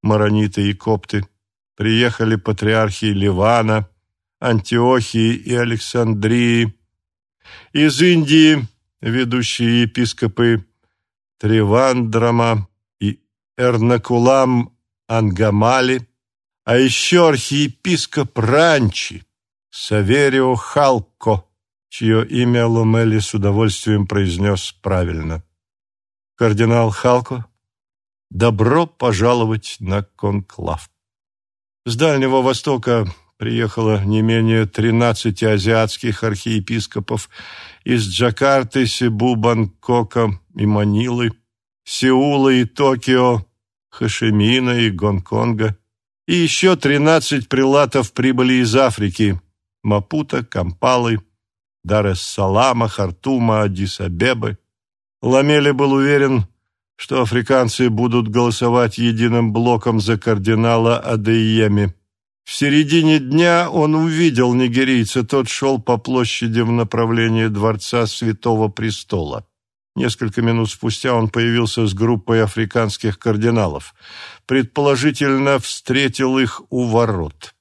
марониты и копты, приехали патриархи Ливана, Антиохии и Александрии. Из Индии ведущие епископы Тривандрама и Эрнакулам Ангамали, а еще архиепископ Ранчи, Саверио Халко, чье имя Ломели с удовольствием произнес правильно. Кардинал Халко, добро пожаловать на конклав. С Дальнего Востока приехало не менее 13 азиатских архиепископов из Джакарты, Сибу, Бангкока и Манилы, Сеула и Токио, Хашимина и Гонконга, и еще 13 прилатов прибыли из Африки, Мапута, Кампалы, Дар-эс-Салама, Хартума, Адис-Абебы. Был уверен, что африканцы будут голосовать единым блоком за кардинала Адееми. В середине дня он увидел нигерийца, тот шел по площади в направлении Дворца Святого Престола. Несколько минут спустя он появился с группой африканских кардиналов. Предположительно, встретил их у ворот.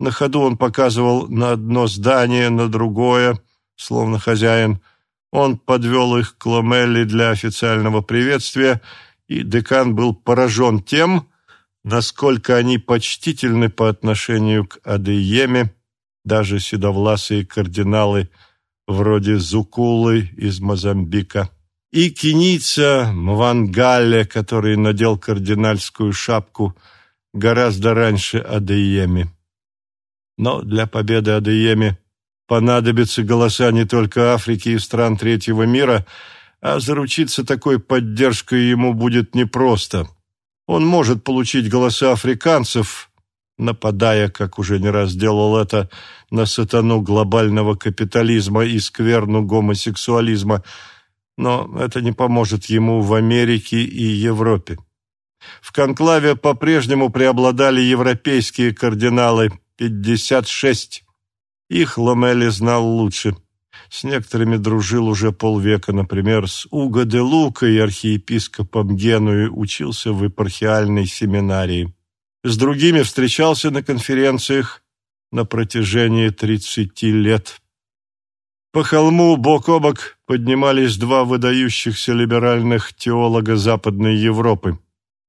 На ходу он показывал на одно здание, на другое, словно хозяин – он подвел их к Ломелли для официального приветствия, и декан был поражен тем, насколько они почтительны по отношению к Адееме, даже седовласые кардиналы вроде Зукулы из Мозамбика, и кенийца Мвангале, который надел кардинальскую шапку гораздо раньше Адееми. Но для победы Адееми понадобятся голоса не только Африки и стран третьего мира, а заручиться такой поддержкой ему будет непросто. Он может получить голоса африканцев, нападая, как уже не раз делал это, на сатану глобального капитализма и скверну гомосексуализма, но это не поможет ему в Америке и Европе. В конклаве по-прежнему преобладали европейские кардиналы – 56, их Ломели знал лучше. С некоторыми дружил уже полвека, например, с Уго де Лука и архиепископом Генуи учился в епархиальной семинарии. С другими встречался на конференциях на протяжении тридцати лет. По холму бок о бок поднимались два выдающихся либеральных теолога Западной Европы.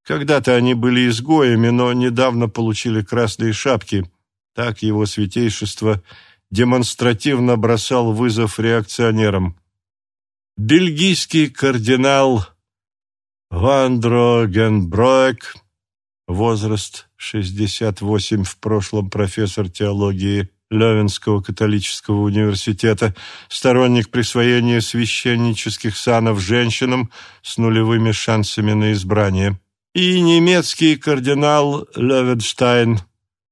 Когда-то они были изгоями, но недавно получили красные шапки. Так его святейшество – демонстративно бросал вызов реакционерам. Бельгийский кардинал Вандро Генброек, возраст 68, в прошлом профессор теологии Левинского католического университета, сторонник присвоения священнических санов женщинам с нулевыми шансами на избрание, и немецкий кардинал Левенштайн,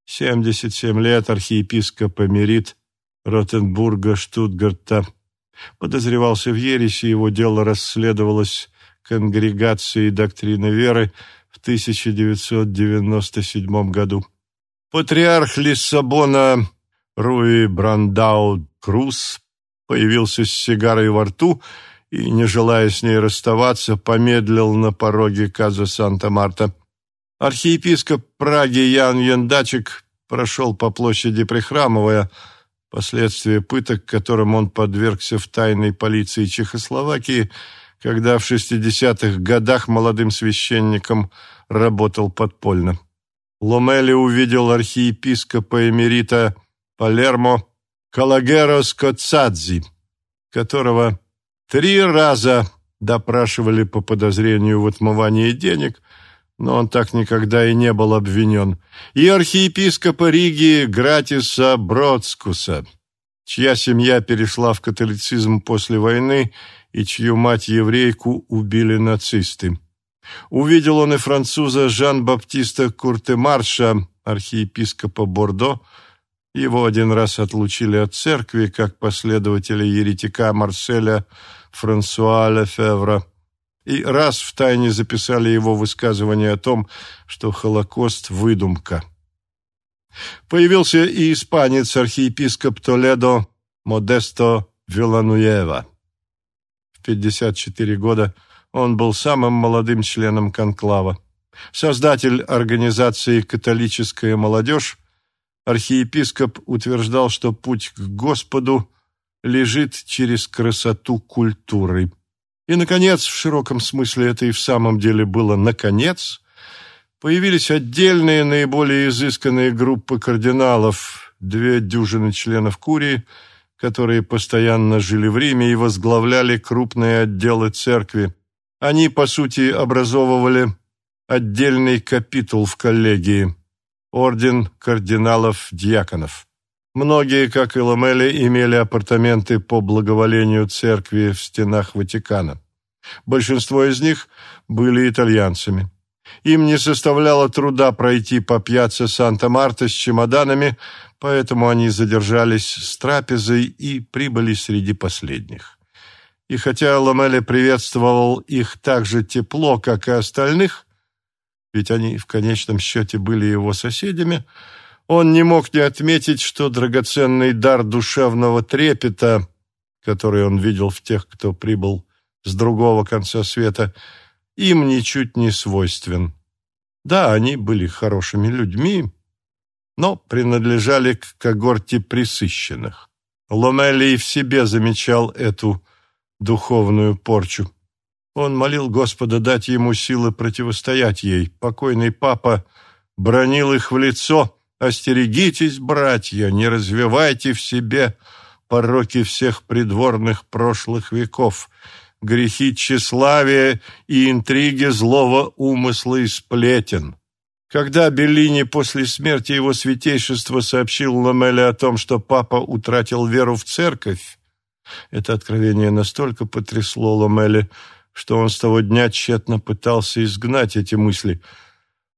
77 лет, архиепископ Эмерит, Ротенбурга, Штутгарта. Подозревался в ереси, его дело расследовалось Конгрегацией доктрины веры в 1997 году. Патриарх Лиссабона Руи Брандау Круз появился с сигарой во рту и, не желая с ней расставаться, помедлил на пороге Каза Санта-Марта. Архиепископ Праги Ян Яндачек прошел по площади прихрамывая, Последствия пыток, которым он подвергся в тайной полиции Чехословакии, когда в 60-х годах молодым священником работал подпольно. Ломели увидел архиепископа эмерита Палермо Калагеро Скоцадзи, которого три раза допрашивали по подозрению в отмывании денег – но он так никогда и не был обвинен, и архиепископа Риги Гратиса Бродскуса, чья семья перешла в католицизм после войны и чью мать-еврейку убили нацисты. Увидел он и француза Жан-Баптиста Куртемарша, архиепископа Бордо, его один раз отлучили от церкви, как последователя еретика Марселя Франсуа Лефевра и раз в тайне записали его высказывание о том, что Холокост – выдумка. Появился и испанец-архиепископ Толедо Модесто Вилануева. В 54 года он был самым молодым членом конклава. Создатель организации «Католическая молодежь», архиепископ утверждал, что путь к Господу лежит через красоту культуры. И, наконец, в широком смысле это и в самом деле было «наконец», появились отдельные, наиболее изысканные группы кардиналов, две дюжины членов Курии, которые постоянно жили в Риме и возглавляли крупные отделы церкви. Они, по сути, образовывали отдельный капитул в коллегии – орден кардиналов-дьяконов. Многие, как и Ламели, имели апартаменты по благоволению церкви в стенах Ватикана. Большинство из них были итальянцами. Им не составляло труда пройти по пьяце Санта-Марта с чемоданами, поэтому они задержались с трапезой и прибыли среди последних. И хотя Ламеле приветствовал их так же тепло, как и остальных, ведь они в конечном счете были его соседями, он не мог не отметить, что драгоценный дар душевного трепета, который он видел в тех, кто прибыл с другого конца света, им ничуть не свойствен. Да, они были хорошими людьми, но принадлежали к когорте присыщенных. Ломели в себе замечал эту духовную порчу. Он молил Господа дать ему силы противостоять ей. Покойный папа бронил их в лицо. «Остерегитесь, братья, не развивайте в себе пороки всех придворных прошлых веков, грехи тщеславия и интриги злого умысла и сплетен». Когда Беллини после смерти его святейшества сообщил Ламеле о том, что папа утратил веру в церковь, это откровение настолько потрясло Ламеле, что он с того дня тщетно пытался изгнать эти мысли.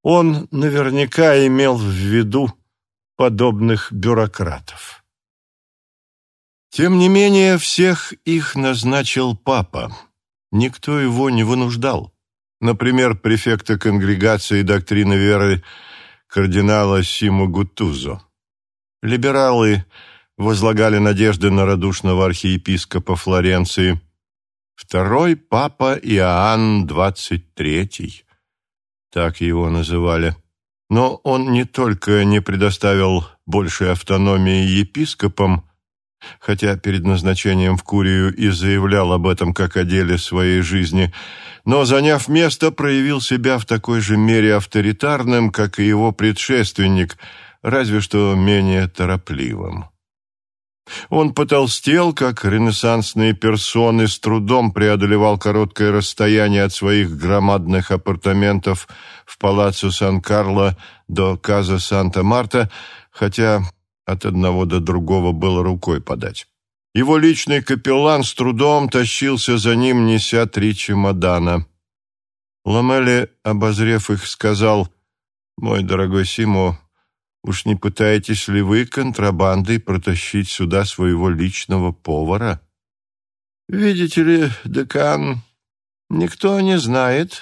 Он наверняка имел в виду подобных бюрократов. Тем не менее, всех их назначил папа. Никто его не вынуждал. Например, префекта конгрегации доктрины веры кардинала Симу Гутузо. Либералы возлагали надежды на радушного архиепископа Флоренции. Второй папа Иоанн XXIII, так его называли. Но он не только не предоставил большей автономии епископам, хотя перед назначением в Курию и заявлял об этом как о деле своей жизни, но, заняв место, проявил себя в такой же мере авторитарным, как и его предшественник, разве что менее торопливым. Он потолстел, как ренессансные персоны, с трудом преодолевал короткое расстояние от своих громадных апартаментов в палаццо Сан-Карло до Каза Санта-Марта, хотя от одного до другого было рукой подать. Его личный капеллан с трудом тащился за ним, неся три чемодана. Ламели, обозрев их, сказал, «Мой дорогой Симо, уж не пытаетесь ли вы контрабандой протащить сюда своего личного повара?» «Видите ли, декан, никто не знает,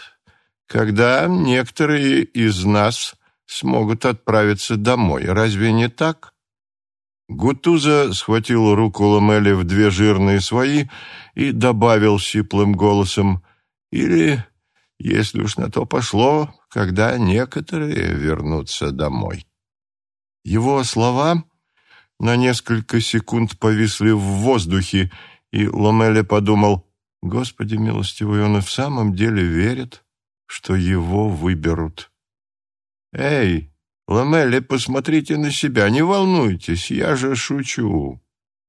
когда некоторые из нас смогут отправиться домой. Разве не так?» Гутуза схватил руку Ламели в две жирные свои и добавил сиплым голосом «Или, если уж на то пошло, когда некоторые вернутся домой». Его слова на несколько секунд повисли в воздухе, и Ломеле подумал, «Господи милостивый, он и в самом деле верит, что его выберут». «Эй, Ламелли, посмотрите на себя, не волнуйтесь, я же шучу.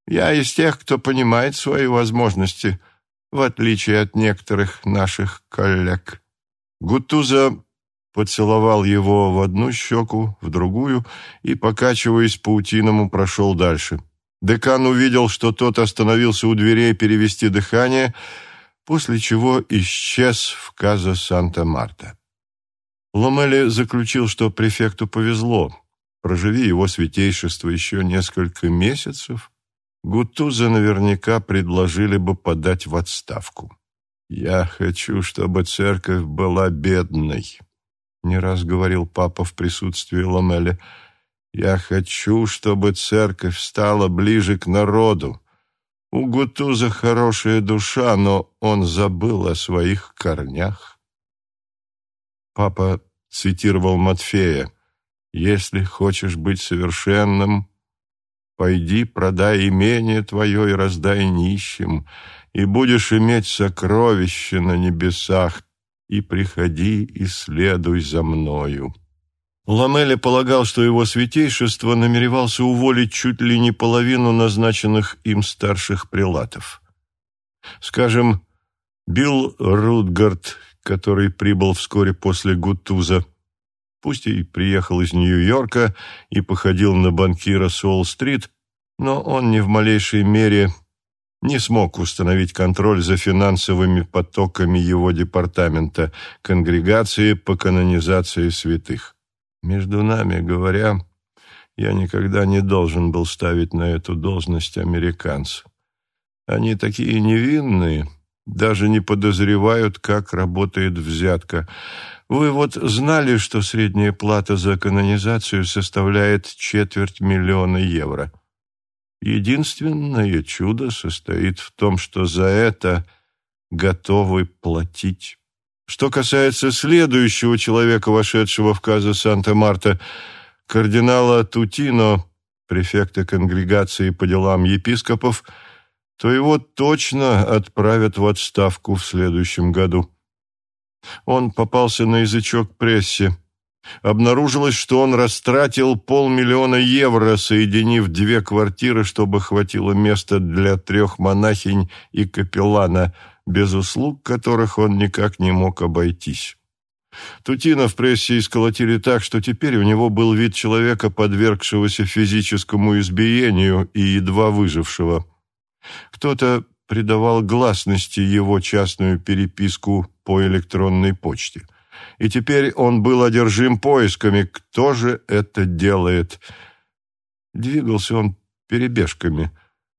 Я из тех, кто понимает свои возможности, в отличие от некоторых наших коллег. Гутуза поцеловал его в одну щеку, в другую и, покачиваясь паутиному, прошел дальше. Декан увидел, что тот остановился у дверей перевести дыхание, после чего исчез в Каза Санта-Марта. Ломели заключил, что префекту повезло. Проживи его святейшество еще несколько месяцев, Гутуза наверняка предложили бы подать в отставку. «Я хочу, чтобы церковь была бедной», — не раз говорил папа в присутствии Ломеля. «Я хочу, чтобы церковь стала ближе к народу. У Гутуза хорошая душа, но он забыл о своих корнях». Папа цитировал Матфея «Если хочешь быть совершенным, пойди, продай имение твое и раздай нищим, и будешь иметь сокровище на небесах, и приходи и следуй за мною». Ламеле полагал, что его святейшество намеревался уволить чуть ли не половину назначенных им старших прилатов. Скажем, Билл Рутгард который прибыл вскоре после Гутуза. Пусть и приехал из Нью-Йорка и походил на банкира Солл-стрит, но он ни в малейшей мере не смог установить контроль за финансовыми потоками его департамента конгрегации по канонизации святых. Между нами говоря, я никогда не должен был ставить на эту должность американцев. Они такие невинные, даже не подозревают, как работает взятка. Вы вот знали, что средняя плата за канонизацию составляет четверть миллиона евро? Единственное чудо состоит в том, что за это готовы платить. Что касается следующего человека, вошедшего в казу Санта-Марта, кардинала Тутино, префекта конгрегации по делам епископов, то его точно отправят в отставку в следующем году. Он попался на язычок прессе. Обнаружилось, что он растратил полмиллиона евро, соединив две квартиры, чтобы хватило места для трех монахинь и капеллана, без услуг которых он никак не мог обойтись. Тутина в прессе исколотили так, что теперь у него был вид человека, подвергшегося физическому избиению и едва выжившего. Кто-то придавал гласности его частную переписку по электронной почте. И теперь он был одержим поисками, кто же это делает. Двигался он перебежками,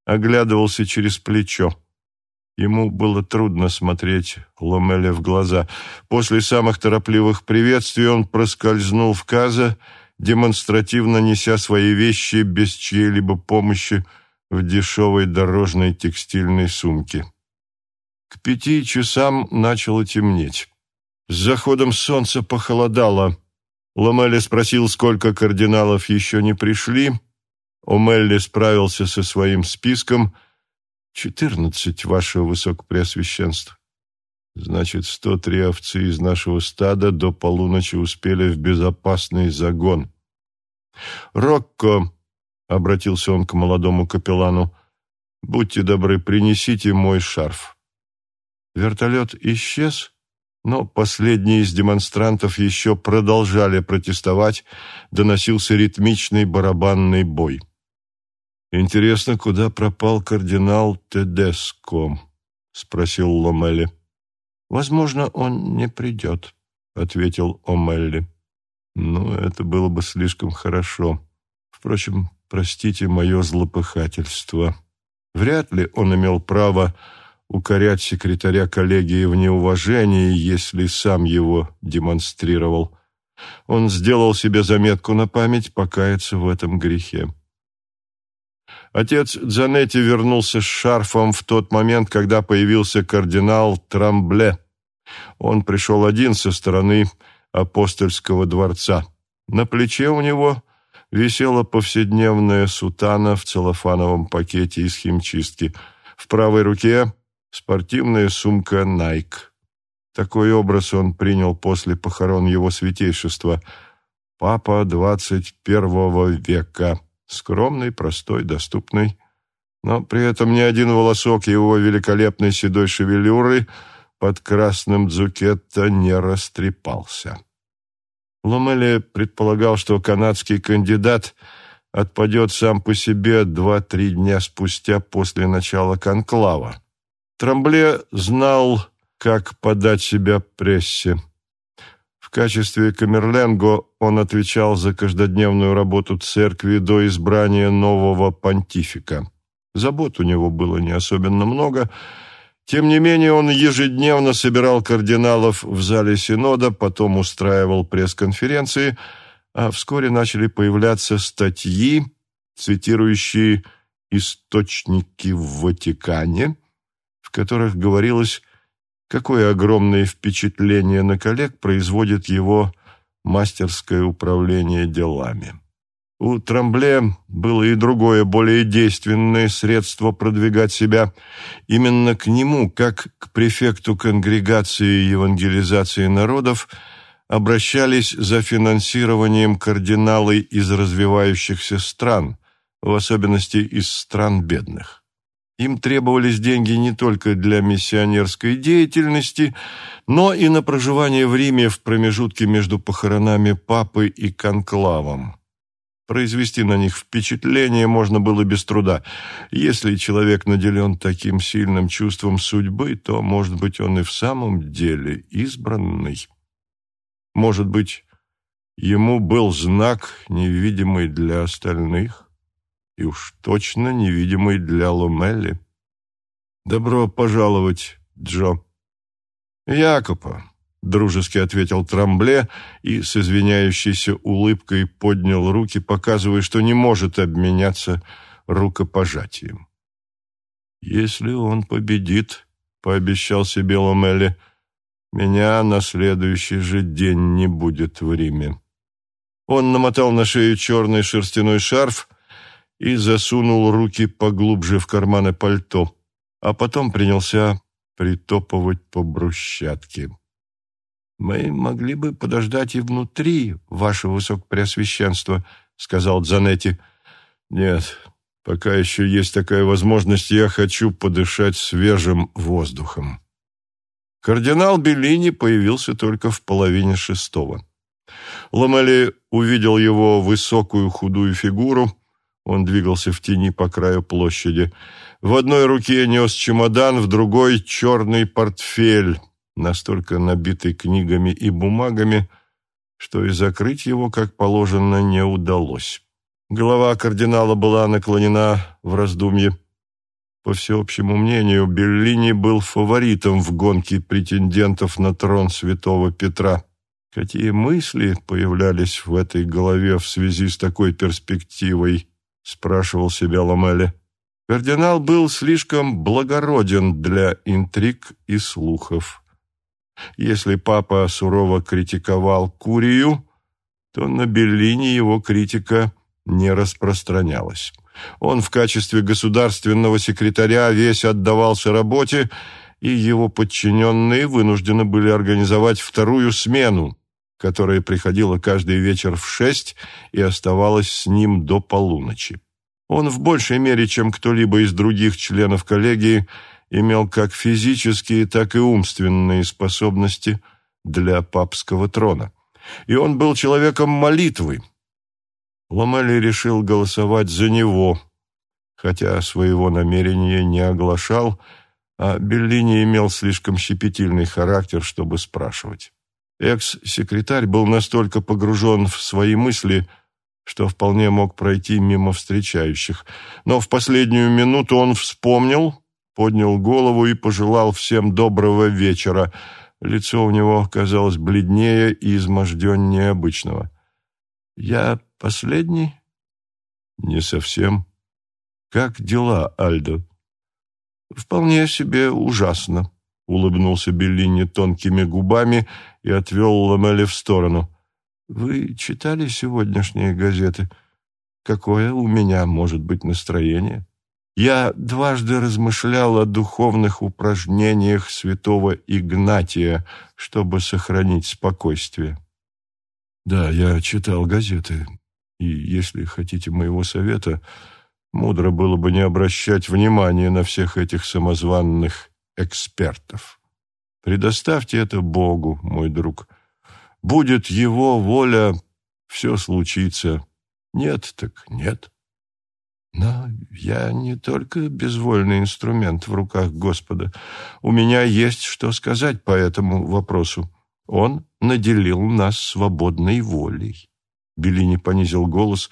оглядывался через плечо. Ему было трудно смотреть Ломеле в глаза. После самых торопливых приветствий он проскользнул в Каза, демонстративно неся свои вещи без чьей-либо помощи, в дешевой дорожной текстильной сумке. К пяти часам начало темнеть. С заходом солнца похолодало. Ламелли спросил, сколько кардиналов еще не пришли. Омелли справился со своим списком. «Четырнадцать, ваше высокопреосвященство». Значит, сто три овцы из нашего стада до полуночи успели в безопасный загон. «Рокко», — обратился он к молодому капеллану, — «будьте добры, принесите мой шарф». Вертолет исчез, но последние из демонстрантов еще продолжали протестовать, доносился ритмичный барабанный бой. «Интересно, куда пропал кардинал Тедеско?» — спросил Ломелли. «Возможно, он не придет», — ответил Омелли. «Ну, это было бы слишком хорошо. Впрочем, простите мое злопыхательство. Вряд ли он имел право укорять секретаря коллегии в неуважении, если сам его демонстрировал. Он сделал себе заметку на память покаяться в этом грехе. Отец Дзанетти вернулся с шарфом в тот момент, когда появился кардинал Трамбле. Он пришел один со стороны апостольского дворца. На плече у него висела повседневная сутана в целлофановом пакете из химчистки. В правой руке спортивная сумка Nike. Такой образ он принял после похорон его святейшества. Папа первого века. Скромный, простой, доступный. Но при этом ни один волосок его великолепной седой шевелюры под красным дзукетто не растрепался. Ломели предполагал, что канадский кандидат отпадет сам по себе два-три дня спустя после начала конклава. Трамбле знал, как подать себя прессе. В качестве камерленго он отвечал за каждодневную работу церкви до избрания нового понтифика. Забот у него было не особенно много – тем не менее, он ежедневно собирал кардиналов в зале Синода, потом устраивал пресс-конференции, а вскоре начали появляться статьи, цитирующие источники в Ватикане, которых говорилось, какое огромное впечатление на коллег производит его мастерское управление делами. У Трамбле было и другое, более действенное средство продвигать себя. Именно к нему, как к префекту конгрегации евангелизации народов, обращались за финансированием кардиналы из развивающихся стран, в особенности из стран бедных. Им требовались деньги не только для миссионерской деятельности, но и на проживание в Риме в промежутке между похоронами папы и конклавом. Произвести на них впечатление можно было без труда. Если человек наделен таким сильным чувством судьбы, то, может быть, он и в самом деле избранный. Может быть, ему был знак, невидимый для остальных, и уж точно невидимый для Ломелли. «Добро пожаловать, Джо!» «Якопа!» дружески ответил Трамбле и с извиняющейся улыбкой поднял руки, показывая, что не может обменяться рукопожатием. «Если он победит», — пообещал себе Ломелли, — «меня на следующий же день не будет в Риме». Он намотал на шею черный шерстяной шарф и засунул руки поглубже в карманы пальто, а потом принялся притопывать по брусчатке. «Мы могли бы подождать и внутри, ваше высокопреосвященство», — сказал Дзанетти. «Нет, пока еще есть такая возможность, я хочу подышать свежим воздухом». Кардинал Беллини появился только в половине шестого. Ламели увидел его высокую худую фигуру. Он двигался в тени по краю площади. В одной руке нес чемодан, в другой — черный портфель настолько набитый книгами и бумагами, что и закрыть его, как положено, не удалось. Голова кардинала была наклонена в раздумье. По всеобщему мнению, Беллини был фаворитом в гонке претендентов на трон святого Петра. Какие мысли появлялись в этой голове в связи с такой перспективой, спрашивал себя Ламеле. Кардинал был слишком благороден для интриг и слухов. Если папа сурово критиковал Курию, то на Берлине его критика не распространялась. Он в качестве государственного секретаря весь отдавался работе, и его подчиненные вынуждены были организовать вторую смену, которая приходила каждый вечер в шесть и оставалась с ним до полуночи. Он в большей мере, чем кто-либо из других членов коллегии, имел как физические, так и умственные способности для папского трона. И он был человеком молитвы. Ломели решил голосовать за него, хотя своего намерения не оглашал, а Беллини имел слишком щепетильный характер, чтобы спрашивать. Экс-секретарь был настолько погружен в свои мысли, что вполне мог пройти мимо встречающих. Но в последнюю минуту он вспомнил поднял голову и пожелал всем доброго вечера. Лицо у него казалось бледнее и изможденнее обычного. «Я последний?» «Не совсем. Как дела, Альдо?» «Вполне себе ужасно», — улыбнулся Беллини тонкими губами и отвел Ламели в сторону. «Вы читали сегодняшние газеты? Какое у меня может быть настроение?» Я дважды размышлял о духовных упражнениях святого Игнатия, чтобы сохранить спокойствие. Да, я читал газеты, и, если хотите моего совета, мудро было бы не обращать внимания на всех этих самозванных экспертов. Предоставьте это Богу, мой друг. Будет Его воля, все случится. Нет, так нет. Но я не только безвольный инструмент в руках Господа. У меня есть что сказать по этому вопросу. Он наделил нас свободной волей. Беллини понизил голос,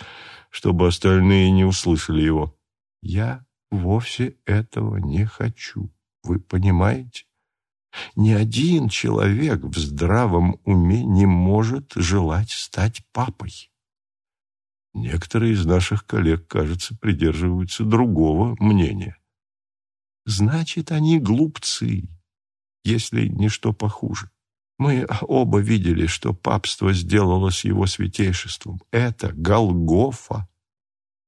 чтобы остальные не услышали его. Я вовсе этого не хочу. Вы понимаете? Ни один человек в здравом уме не может желать стать папой. Некоторые из наших коллег, кажется, придерживаются другого мнения. Значит, они глупцы, если не что похуже. Мы оба видели, что папство сделало с его святейшеством. Это Голгофа.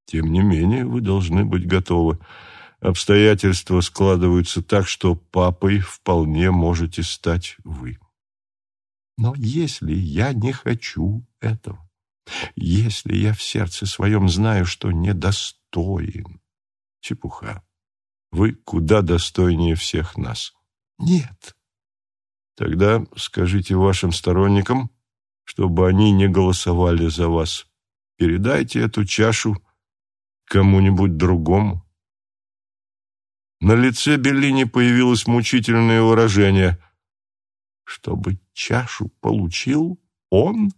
Тем не менее, вы должны быть готовы. Обстоятельства складываются так, что папой вполне можете стать вы. Но если я не хочу этого, если я в сердце своем знаю, что недостоин. Чепуха. Вы куда достойнее всех нас. Нет. Тогда скажите вашим сторонникам, чтобы они не голосовали за вас. передайте эту чашу кому-нибудь другому. На лице Беллини появилось мучительное выражение. «Чтобы чашу получил он?»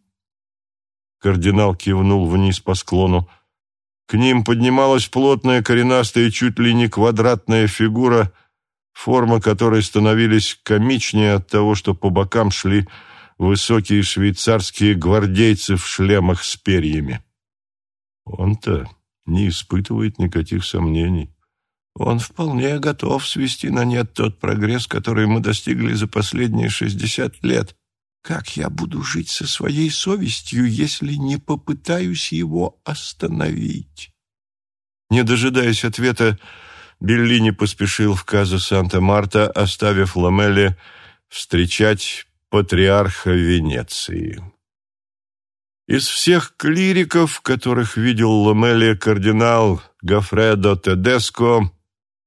Кардинал кивнул вниз по склону. К ним поднималась плотная, коренастая, чуть ли не квадратная фигура, форма которой становились комичнее от того, что по бокам шли высокие швейцарские гвардейцы в шлемах с перьями. Он-то не испытывает никаких сомнений. Он вполне готов свести на нет тот прогресс, который мы достигли за последние шестьдесят лет. Как я буду жить со своей совестью, если не попытаюсь его остановить? Не дожидаясь ответа, Беллини поспешил в Каза Санта-Марта, оставив Ламелле встречать патриарха Венеции. Из всех клириков, которых видел Ламелле кардинал Гафредо Тедеско,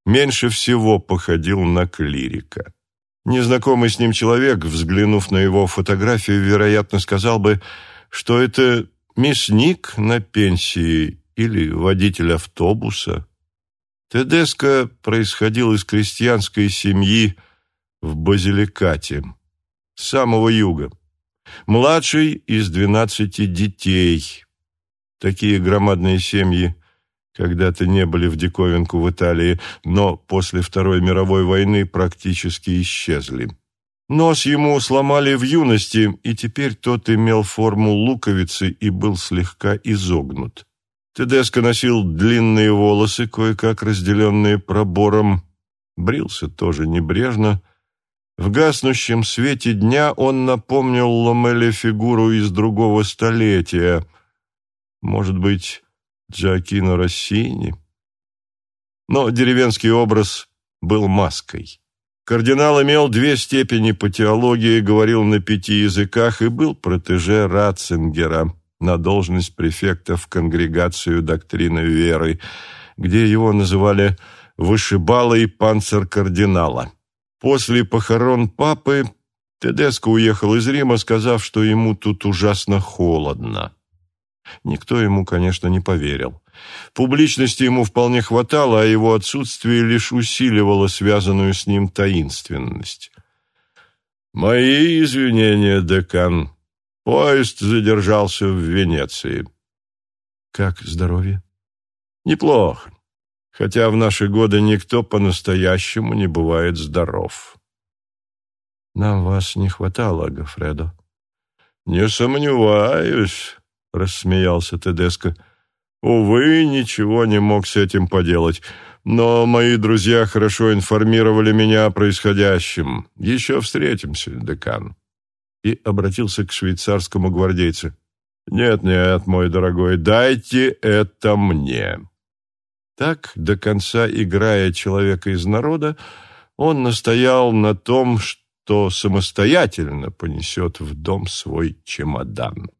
меньше всего походил на клирика. Незнакомый с ним человек, взглянув на его фотографию, вероятно, сказал бы, что это мясник на пенсии или водитель автобуса. Тедеско происходил из крестьянской семьи в Базиликате, с самого юга. Младший из двенадцати детей. Такие громадные семьи когда-то не были в диковинку в Италии, но после Второй мировой войны практически исчезли. Нос ему сломали в юности, и теперь тот имел форму луковицы и был слегка изогнут. Тедеско носил длинные волосы, кое-как разделенные пробором, брился тоже небрежно. В гаснущем свете дня он напомнил Ломеле фигуру из другого столетия. Может быть, Джоакино Россини. Но деревенский образ был маской. Кардинал имел две степени по теологии, говорил на пяти языках и был протеже Ратцингера на должность префекта в конгрегацию доктрины веры, где его называли «вышибалой панцир кардинала». После похорон папы Тедеско уехал из Рима, сказав, что ему тут ужасно холодно. Никто ему, конечно, не поверил. Публичности ему вполне хватало, а его отсутствие лишь усиливало связанную с ним таинственность. «Мои извинения, декан. Поезд задержался в Венеции». «Как здоровье?» «Неплохо, хотя в наши годы никто по-настоящему не бывает здоров». «Нам вас не хватало, Гофредо». «Не сомневаюсь». — рассмеялся Тедеско. «Увы, ничего не мог с этим поделать. Но мои друзья хорошо информировали меня о происходящем. Еще встретимся, декан». И обратился к швейцарскому гвардейцу. «Нет-нет, мой дорогой, дайте это мне». Так, до конца играя человека из народа, он настоял на том, что самостоятельно понесет в дом свой чемодан.